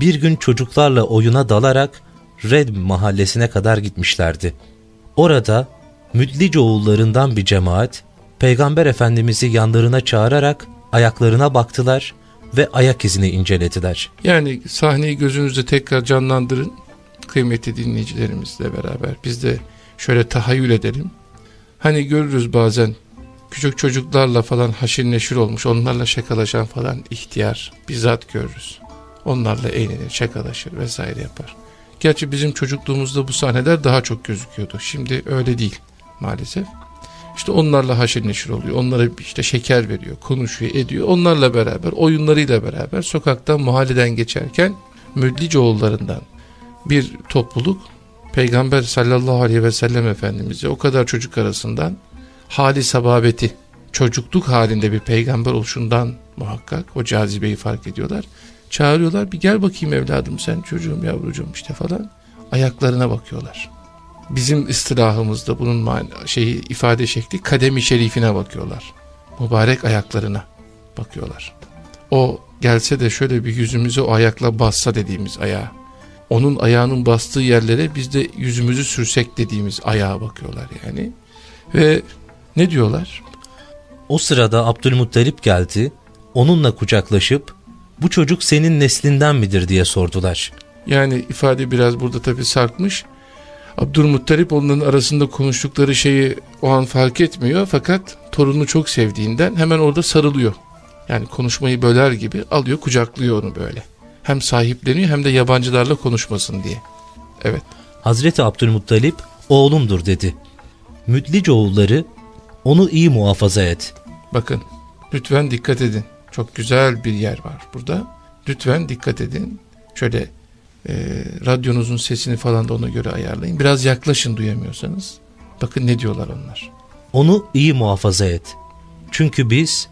bir gün çocuklarla oyuna dalarak Red mahallesine kadar gitmişlerdi. Orada Müdlice oğullarından bir cemaat Peygamber Efendimiz'i yanlarına çağırarak ayaklarına baktılar ve ayak izini incelediler. Yani sahneyi gözünüzde tekrar canlandırın. kıymetli dinleyicilerimizle beraber biz de şöyle tahayyül edelim. Hani görürüz bazen küçük çocuklarla falan haşir neşir olmuş onlarla şakalaşan falan ihtiyar bizzat görürüz. Onlarla eğlenir, şakalaşır vesaire yapar. Gerçi bizim çocukluğumuzda bu sahneler daha çok gözüküyordu. Şimdi öyle değil maalesef. İşte onlarla haşir neşir oluyor. Onlara işte şeker veriyor, konuşuyor, ediyor. Onlarla beraber, oyunlarıyla beraber sokaktan, mahalleden geçerken Müdlicoğullarından bir topluluk Peygamber sallallahu aleyhi ve sellem Efendimiz'e o kadar çocuk arasından hali sababeti, çocukluk halinde bir peygamber oluşundan muhakkak o cazibeyi fark ediyorlar. Çağırıyorlar bir gel bakayım evladım sen çocuğum yavrucuğum işte falan. Ayaklarına bakıyorlar. Bizim istilahımızda bunun şeyi ifade şekli kademi şerifine bakıyorlar. Mübarek ayaklarına bakıyorlar. O gelse de şöyle bir yüzümüze o ayakla bassa dediğimiz ayağa. Onun ayağının bastığı yerlere biz de yüzümüzü sürsek dediğimiz ayağa bakıyorlar yani. Ve ne diyorlar? O sırada Abdülmuttalip geldi, onunla kucaklaşıp bu çocuk senin neslinden midir diye sordular. Yani ifade biraz burada tabi sarkmış. Abdülmuttalip onların arasında konuştukları şeyi o an fark etmiyor fakat torununu çok sevdiğinden hemen orada sarılıyor. Yani konuşmayı böler gibi alıyor kucaklıyor onu böyle. Hem sahipleniyor hem de yabancılarla konuşmasın diye. Evet. Hazreti Abdülmuttalip oğlumdur dedi. Müdlic oğulları onu iyi muhafaza et. Bakın lütfen dikkat edin. Çok güzel bir yer var burada. Lütfen dikkat edin. Şöyle e, radyonuzun sesini falan da ona göre ayarlayın. Biraz yaklaşın duyamıyorsanız. Bakın ne diyorlar onlar. Onu iyi muhafaza et. Çünkü biz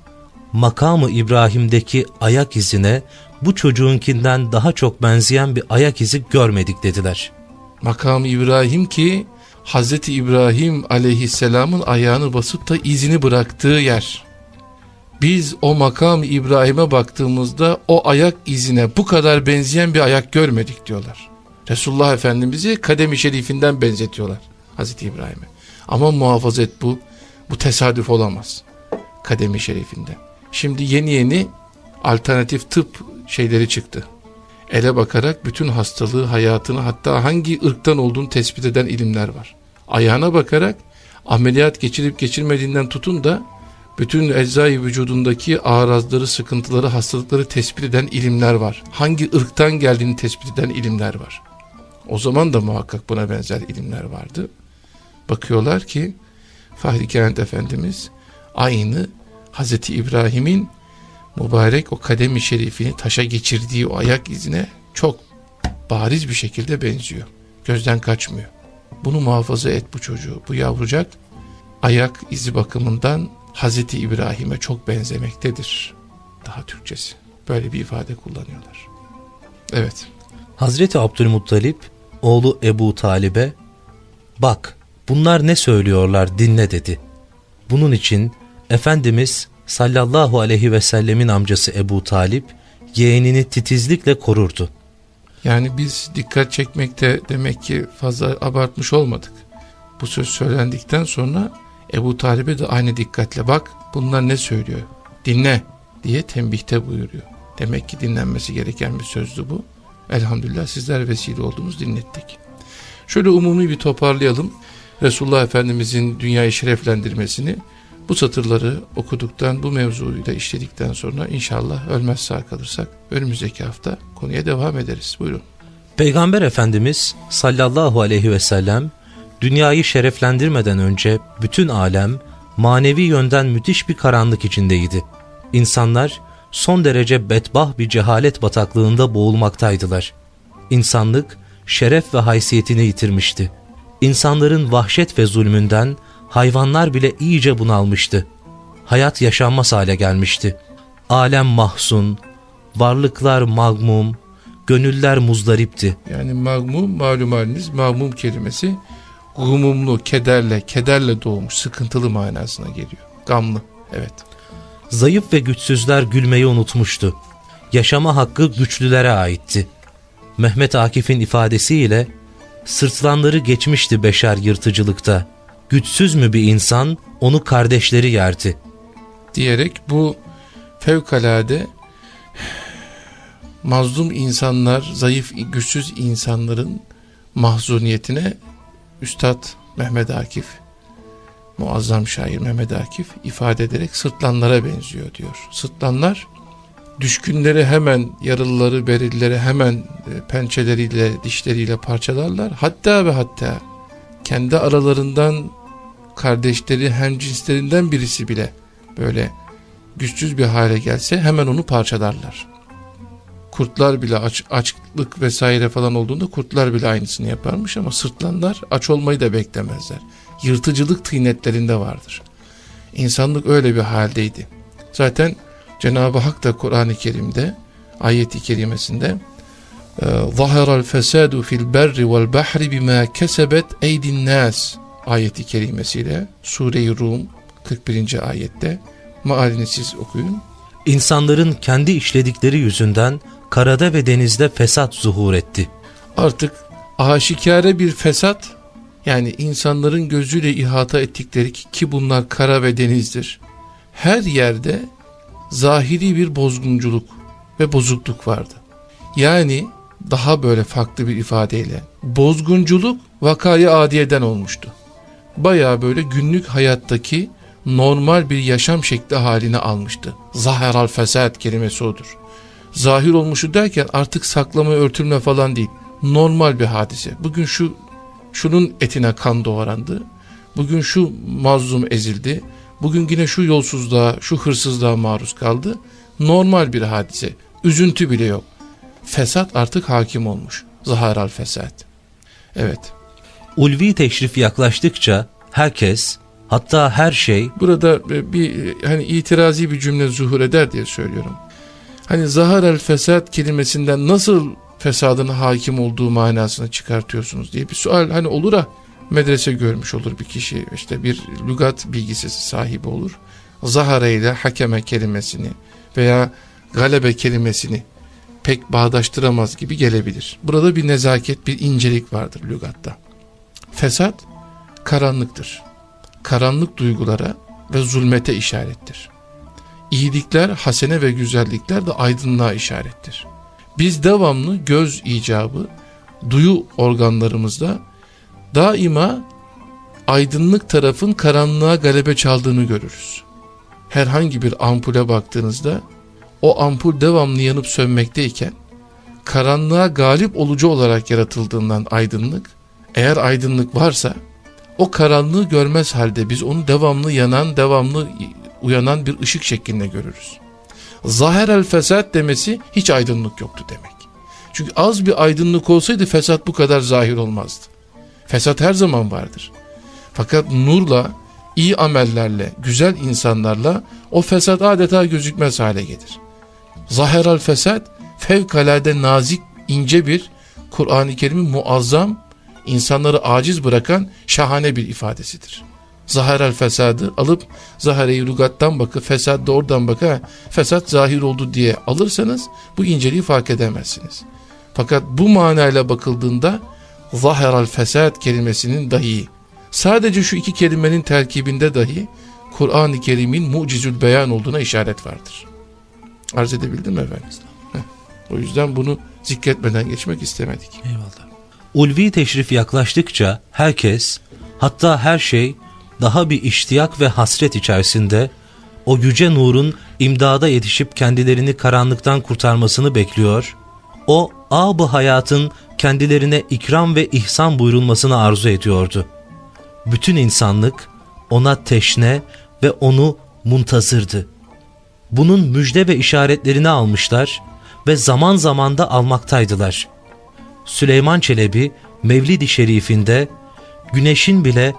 makamı İbrahim'deki ayak izine bu çocuğunkinden daha çok benzeyen bir ayak izi görmedik dediler. Makamı İbrahim ki Hazreti İbrahim aleyhisselamın ayağını basıp da izini bıraktığı yer. Biz o makam İbrahim'e baktığımızda o ayak izine bu kadar benzeyen bir ayak görmedik diyorlar. Resulullah Efendimiz'i kademi şerifinden benzetiyorlar Hazreti İbrahim'e. Ama muhafaza et bu, bu tesadüf olamaz kademi şerifinden. Şimdi yeni yeni alternatif tıp şeyleri çıktı. Ele bakarak bütün hastalığı, hayatını hatta hangi ırktan olduğunu tespit eden ilimler var. Ayağına bakarak ameliyat geçirip geçirmediğinden tutun da bütün eczai vücudundaki ağrazları, sıkıntıları, hastalıkları tespit eden ilimler var. Hangi ırktan geldiğini tespit eden ilimler var. O zaman da muhakkak buna benzer ilimler vardı. Bakıyorlar ki Fahri Kent Efendimiz aynı Hazreti İbrahim'in mübarek o kademi şerifini taşa geçirdiği o ayak izine çok bariz bir şekilde benziyor. Gözden kaçmıyor. Bunu muhafaza et bu çocuğu. Bu yavrucak ayak izi bakımından Hazreti İbrahim'e çok benzemektedir. Daha Türkçesi. Böyle bir ifade kullanıyorlar. Evet. Hazreti Abdülmuttalip oğlu Ebu Talib'e bak bunlar ne söylüyorlar dinle dedi. Bunun için Efendimiz sallallahu aleyhi ve sellemin amcası Ebu Talip yeğenini titizlikle korurdu. Yani biz dikkat çekmekte demek ki fazla abartmış olmadık. Bu söz söylendikten sonra Ebu Talib'e de aynı dikkatle bak bunlar ne söylüyor dinle diye tembihte buyuruyor. Demek ki dinlenmesi gereken bir sözdü bu. Elhamdülillah sizler vesile oldunuz dinlettik. Şöyle umumi bir toparlayalım. Resulullah Efendimizin dünyayı şereflendirmesini bu satırları okuduktan, bu mevzuyu da işledikten sonra inşallah ölmez sağ kalırsak önümüzdeki hafta konuya devam ederiz. Buyurun. Peygamber Efendimiz sallallahu aleyhi ve sellem dünyayı şereflendirmeden önce bütün alem manevi yönden müthiş bir karanlık içindeydi. İnsanlar son derece bedbah bir cehalet bataklığında boğulmaktaydılar. İnsanlık şeref ve haysiyetini yitirmişti. İnsanların vahşet ve zulmünden hayvanlar bile iyice bunalmıştı. Hayat yaşanmaz hale gelmişti. Alem mahzun, varlıklar magmum, gönüller muzdaripti. Yani magmum malum haliniz magmum kelimesi gumumlu, kederle, kederle doğmuş, sıkıntılı manasına geliyor. Gamlı, evet. Zayıf ve güçsüzler gülmeyi unutmuştu. Yaşama hakkı güçlülere aitti. Mehmet Akif'in ifadesiyle, sırtlanları geçmişti beşer yırtıcılıkta. Güçsüz mü bir insan, onu kardeşleri yerdi. Diyerek bu fevkalade mazlum insanlar, zayıf, güçsüz insanların mahzuniyetine Üstad Mehmet Akif, muazzam şair Mehmet Akif ifade ederek sırtlanlara benziyor diyor. Sırtlanlar düşkünleri hemen yarılıları berilleri hemen e, pençeleriyle dişleriyle parçalarlar. Hatta ve hatta kendi aralarından kardeşleri hem cinslerinden birisi bile böyle güçsüz bir hale gelse hemen onu parçalarlar Kurtlar bile aç, açlık vesaire falan olduğunda kurtlar bile aynısını yaparmış ama sırtlanlar aç olmayı da beklemezler. Yırtıcılık tıynetlerinde vardır. İnsanlık öyle bir haldeydi. Zaten Cenab-ı Hak da Kur'an-ı Kerim'de ayeti kerimesinde ظَهَرَ الْفَسَادُ فِي الْبَرِّ وَالْبَحْرِ بِمَا كَسَبَتْ اَيْدِ النَّاسِ ayeti kerimesiyle Sure-i Rum 41. ayette mealini siz okuyun. İnsanların kendi işledikleri yüzünden karada ve denizde fesat zuhur etti. Artık aşikare bir fesat yani insanların gözüyle ihata ettikleri ki bunlar kara ve denizdir. Her yerde zahiri bir bozgunculuk ve bozukluk vardı. Yani daha böyle farklı bir ifadeyle bozgunculuk vakayı adiyeden olmuştu. Baya böyle günlük hayattaki normal bir yaşam şekli haline almıştı. Zaheral fesat kelimesi odur. Zahir olmuşu derken artık saklama örtülme falan değil. Normal bir hadise. Bugün şu şunun etine kan doğrandı. Bugün şu mazlum ezildi. Bugün yine şu yolsuzluğa, şu hırsızlığa maruz kaldı. Normal bir hadise. Üzüntü bile yok. Fesat artık hakim olmuş. Zaharal fesat. Evet. Ulvi teşrif yaklaştıkça herkes hatta her şey burada bir hani itirazi bir cümle zuhur eder diye söylüyorum. Hani zaharal fesat kelimesinden nasıl fesadın hakim olduğu manasını çıkartıyorsunuz diye bir sual hani olur ha medrese görmüş olur bir kişi işte bir lügat bilgisi sahibi olur. Zahara ile hakeme kelimesini veya galebe kelimesini pek bağdaştıramaz gibi gelebilir. Burada bir nezaket, bir incelik vardır lügatta. Fesat karanlıktır. Karanlık duygulara ve zulmete işarettir. İyilikler, hasene ve güzellikler de aydınlığa işarettir. Biz devamlı göz icabı, duyu organlarımızda daima aydınlık tarafın karanlığa galebe çaldığını görürüz. Herhangi bir ampule baktığınızda o ampul devamlı yanıp sönmekteyken karanlığa galip olucu olarak yaratıldığından aydınlık eğer aydınlık varsa o karanlığı görmez halde biz onu devamlı yanan devamlı uyanan bir ışık şeklinde görürüz. Zaher el fesat demesi hiç aydınlık yoktu demek. Çünkü az bir aydınlık olsaydı fesat bu kadar zahir olmazdı. Fesat her zaman vardır. Fakat nurla, iyi amellerle, güzel insanlarla o fesat adeta gözükmez hale gelir. Zaheral fesat fevkalade nazik, ince bir Kur'an-ı Kerim'in muazzam, insanları aciz bırakan şahane bir ifadesidir. Zaheral fesadı alıp zahare-i lugattan bakıp fesad da oradan bakıp fesat zahir oldu diye alırsanız bu inceliği fark edemezsiniz. Fakat bu manayla bakıldığında zaheral fesad kelimesinin dahi sadece şu iki kelimenin terkibinde dahi Kur'an-ı Kerim'in mucizül beyan olduğuna işaret vardır. Arz edebildim mi efendim? O yüzden bunu zikretmeden geçmek istemedik. Eyvallah. Ulvi teşrif yaklaştıkça herkes hatta her şey daha bir iştiyak ve hasret içerisinde o yüce nurun imdada yetişip kendilerini karanlıktan kurtarmasını bekliyor, o ab hayatın kendilerine ikram ve ihsan buyurulmasını arzu ediyordu. Bütün insanlık ona teşne ve onu muntazırdı. Bunun müjde ve işaretlerini almışlar ve zaman zaman da almaktaydılar. Süleyman Çelebi Mevlid-i Şerif'inde güneşin bile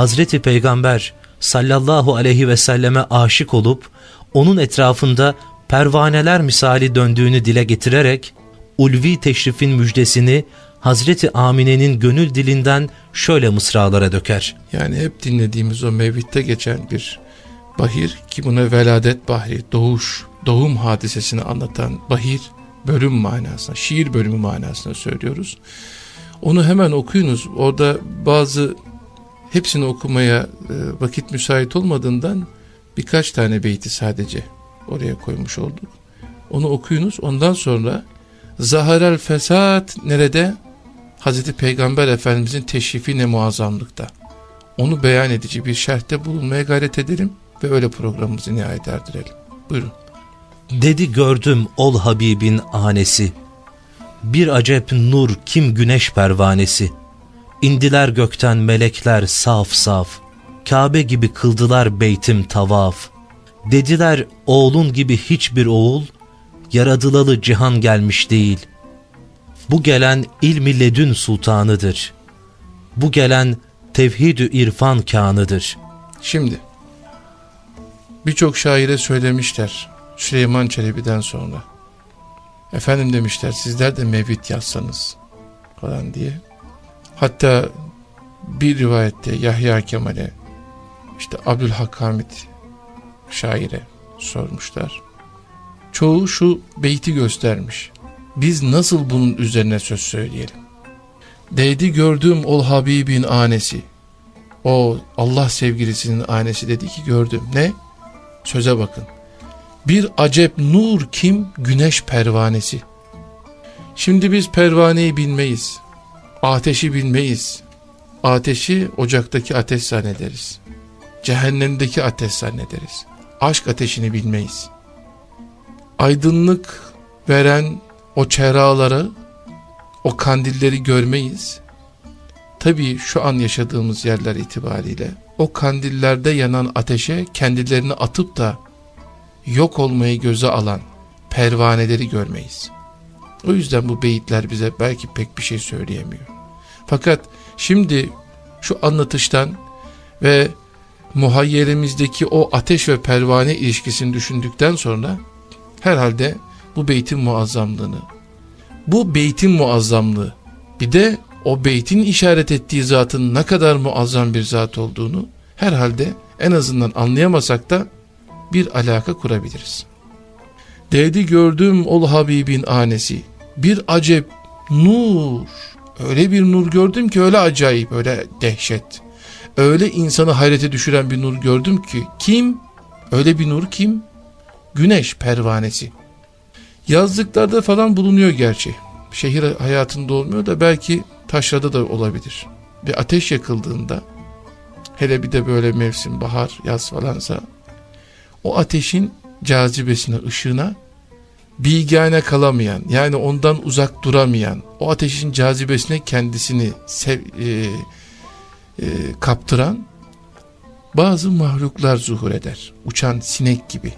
Hazreti Peygamber sallallahu aleyhi ve selleme aşık olup onun etrafında pervaneler misali döndüğünü dile getirerek ulvi teşrifin müjdesini Hazreti Amine'nin gönül dilinden şöyle mısralara döker. Yani hep dinlediğimiz o mevlitte geçen bir bahir ki buna veladet bahri, doğuş, doğum hadisesini anlatan bahir bölüm manasına, şiir bölümü manasına söylüyoruz. Onu hemen okuyunuz. Orada bazı hepsini okumaya e, vakit müsait olmadığından birkaç tane beyti sadece oraya koymuş olduk. Onu okuyunuz. Ondan sonra Zaharel fesat nerede? Hazreti Peygamber Efendimizin teşrifi ne muazzamlıkta. Onu beyan edici bir şerhte bulunmaya gayret edelim ve öyle programımızı nihayet erdirelim. Buyurun. Dedi gördüm ol Habibin anesi. Bir acep nur kim güneş pervanesi. İndiler gökten melekler saf saf. Kabe gibi kıldılar beytim tavaf. Dediler oğlun gibi hiçbir oğul, yaradılalı cihan gelmiş değil. Bu gelen ilmi ledün sultanıdır. Bu gelen tevhidü irfan kanıdır. Şimdi birçok şaire söylemişler Süleyman Çelebi'den sonra. Efendim demişler sizler de mevlid yazsanız falan diye. Hatta bir rivayette Yahya Kemal'e işte Abdülhak Hamit şaire sormuşlar. Çoğu şu beyti göstermiş. Biz nasıl bunun üzerine söz söyleyelim? Değdi gördüm ol Habibin anesi. O Allah sevgilisinin anesi dedi ki gördüm. Ne? Söze bakın. Bir acep nur kim? Güneş pervanesi. Şimdi biz pervaneyi bilmeyiz. Ateşi bilmeyiz. Ateşi ocaktaki ateş zannederiz. Cehennemdeki ateş zannederiz. Aşk ateşini bilmeyiz. Aydınlık veren o çeraları, o kandilleri görmeyiz. Tabii şu an yaşadığımız yerler itibariyle o kandillerde yanan ateşe kendilerini atıp da yok olmayı göze alan pervaneleri görmeyiz. O yüzden bu beyitler bize belki pek bir şey söyleyemiyor. Fakat şimdi şu anlatıştan ve muhayyerimizdeki o ateş ve pervane ilişkisini düşündükten sonra herhalde bu beytin muazzamlığını, bu beytin muazzamlığı bir de o beytin işaret ettiği zatın ne kadar muazzam bir zat olduğunu herhalde en azından anlayamasak da bir alaka kurabiliriz. Dedi gördüm ol Habibin anesi bir acep nur. Öyle bir nur gördüm ki öyle acayip öyle dehşet. Öyle insanı hayrete düşüren bir nur gördüm ki kim? Öyle bir nur kim? Güneş pervanesi. Yazlıklarda falan bulunuyor gerçi. Şehir hayatında olmuyor da belki taşrada da olabilir. Bir ateş yakıldığında hele bir de böyle mevsim bahar yaz falansa o ateşin cazibesine, ışığına bilgane kalamayan, yani ondan uzak duramayan, o ateşin cazibesine kendisini sev, e, e, kaptıran bazı mahluklar zuhur eder. Uçan sinek gibi.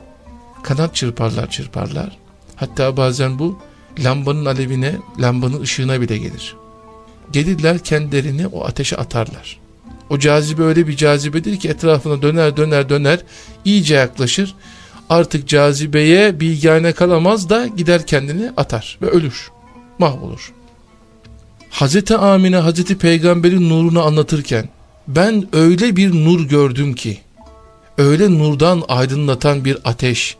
Kanat çırparlar çırparlar. Hatta bazen bu lambanın alevine, lambanın ışığına bile gelir. Gelirler kendilerini o ateşe atarlar. O cazibe öyle bir cazibedir ki etrafına döner döner döner iyice yaklaşır. Artık cazibeye bilgane kalamaz da gider kendini atar ve ölür. Mahvolur. Hazreti Amine Hazreti Peygamber'in nurunu anlatırken ben öyle bir nur gördüm ki öyle nurdan aydınlatan bir ateş,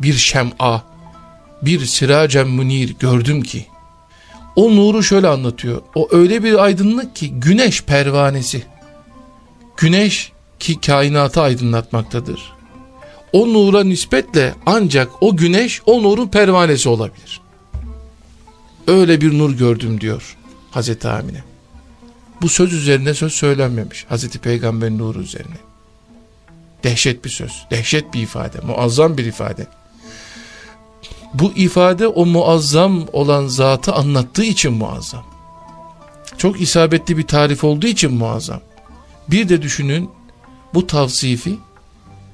bir şem'a, bir siracen münir gördüm ki o nuru şöyle anlatıyor. O öyle bir aydınlık ki güneş pervanesi. Güneş ki kainatı aydınlatmaktadır. O nura nispetle ancak o güneş o nurun pervanesi olabilir. Öyle bir nur gördüm diyor Hazreti Amine. Bu söz üzerine söz söylenmemiş Hazreti Peygamber'in nuru üzerine. Dehşet bir söz, dehşet bir ifade, muazzam bir ifade. Bu ifade o muazzam olan zatı anlattığı için muazzam. Çok isabetli bir tarif olduğu için muazzam. Bir de düşünün bu tavsifi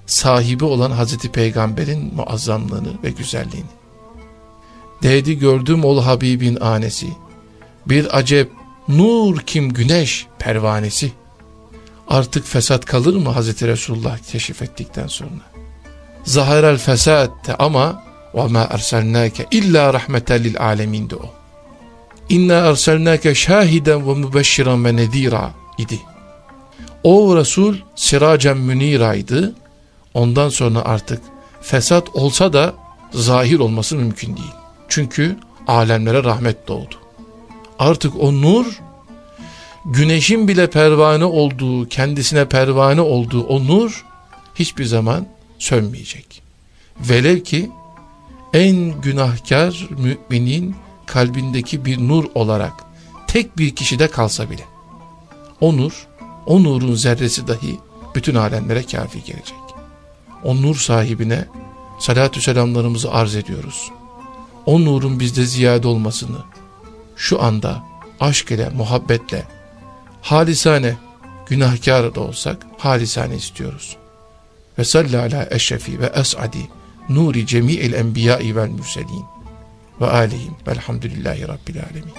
sahibi olan Hazreti Peygamber'in muazzamlığını ve güzelliğini. Dedi gördüm ol Habibin anesi. Bir acep nur kim güneş pervanesi. Artık fesat kalır mı Hazreti Resulullah teşrif ettikten sonra? Zaharel fesatte ama وَمَا اَرْسَلْنَاكَ اِلَّا رَحْمَةً لِلْعَالَمِين'di o. اِنَّا اَرْسَلْنَاكَ شَاهِدًا وَمُبَشِّرًا وَنَذ۪يرًا idi. O Resul siracen müniraydı. Ondan sonra artık fesat olsa da zahir olması mümkün değil. Çünkü alemlere rahmet doğdu. Artık o nur güneşin bile pervane olduğu, kendisine pervane olduğu o nur hiçbir zaman sönmeyecek. Velev ki en günahkar müminin kalbindeki bir nur olarak tek bir kişide kalsa bile o nur, o nurun zerresi dahi bütün alemlere kafi gelecek. O nur sahibine salatü selamlarımızı arz ediyoruz. O nurun bizde ziyade olmasını şu anda aşk ile, muhabbetle, halisane, günahkar da olsak halisane istiyoruz. Ve salli ala eşrefi ve es'adi nuri cemi'il enbiya'i vel mürselin ve aleyhim velhamdülillahi rabbil alemin.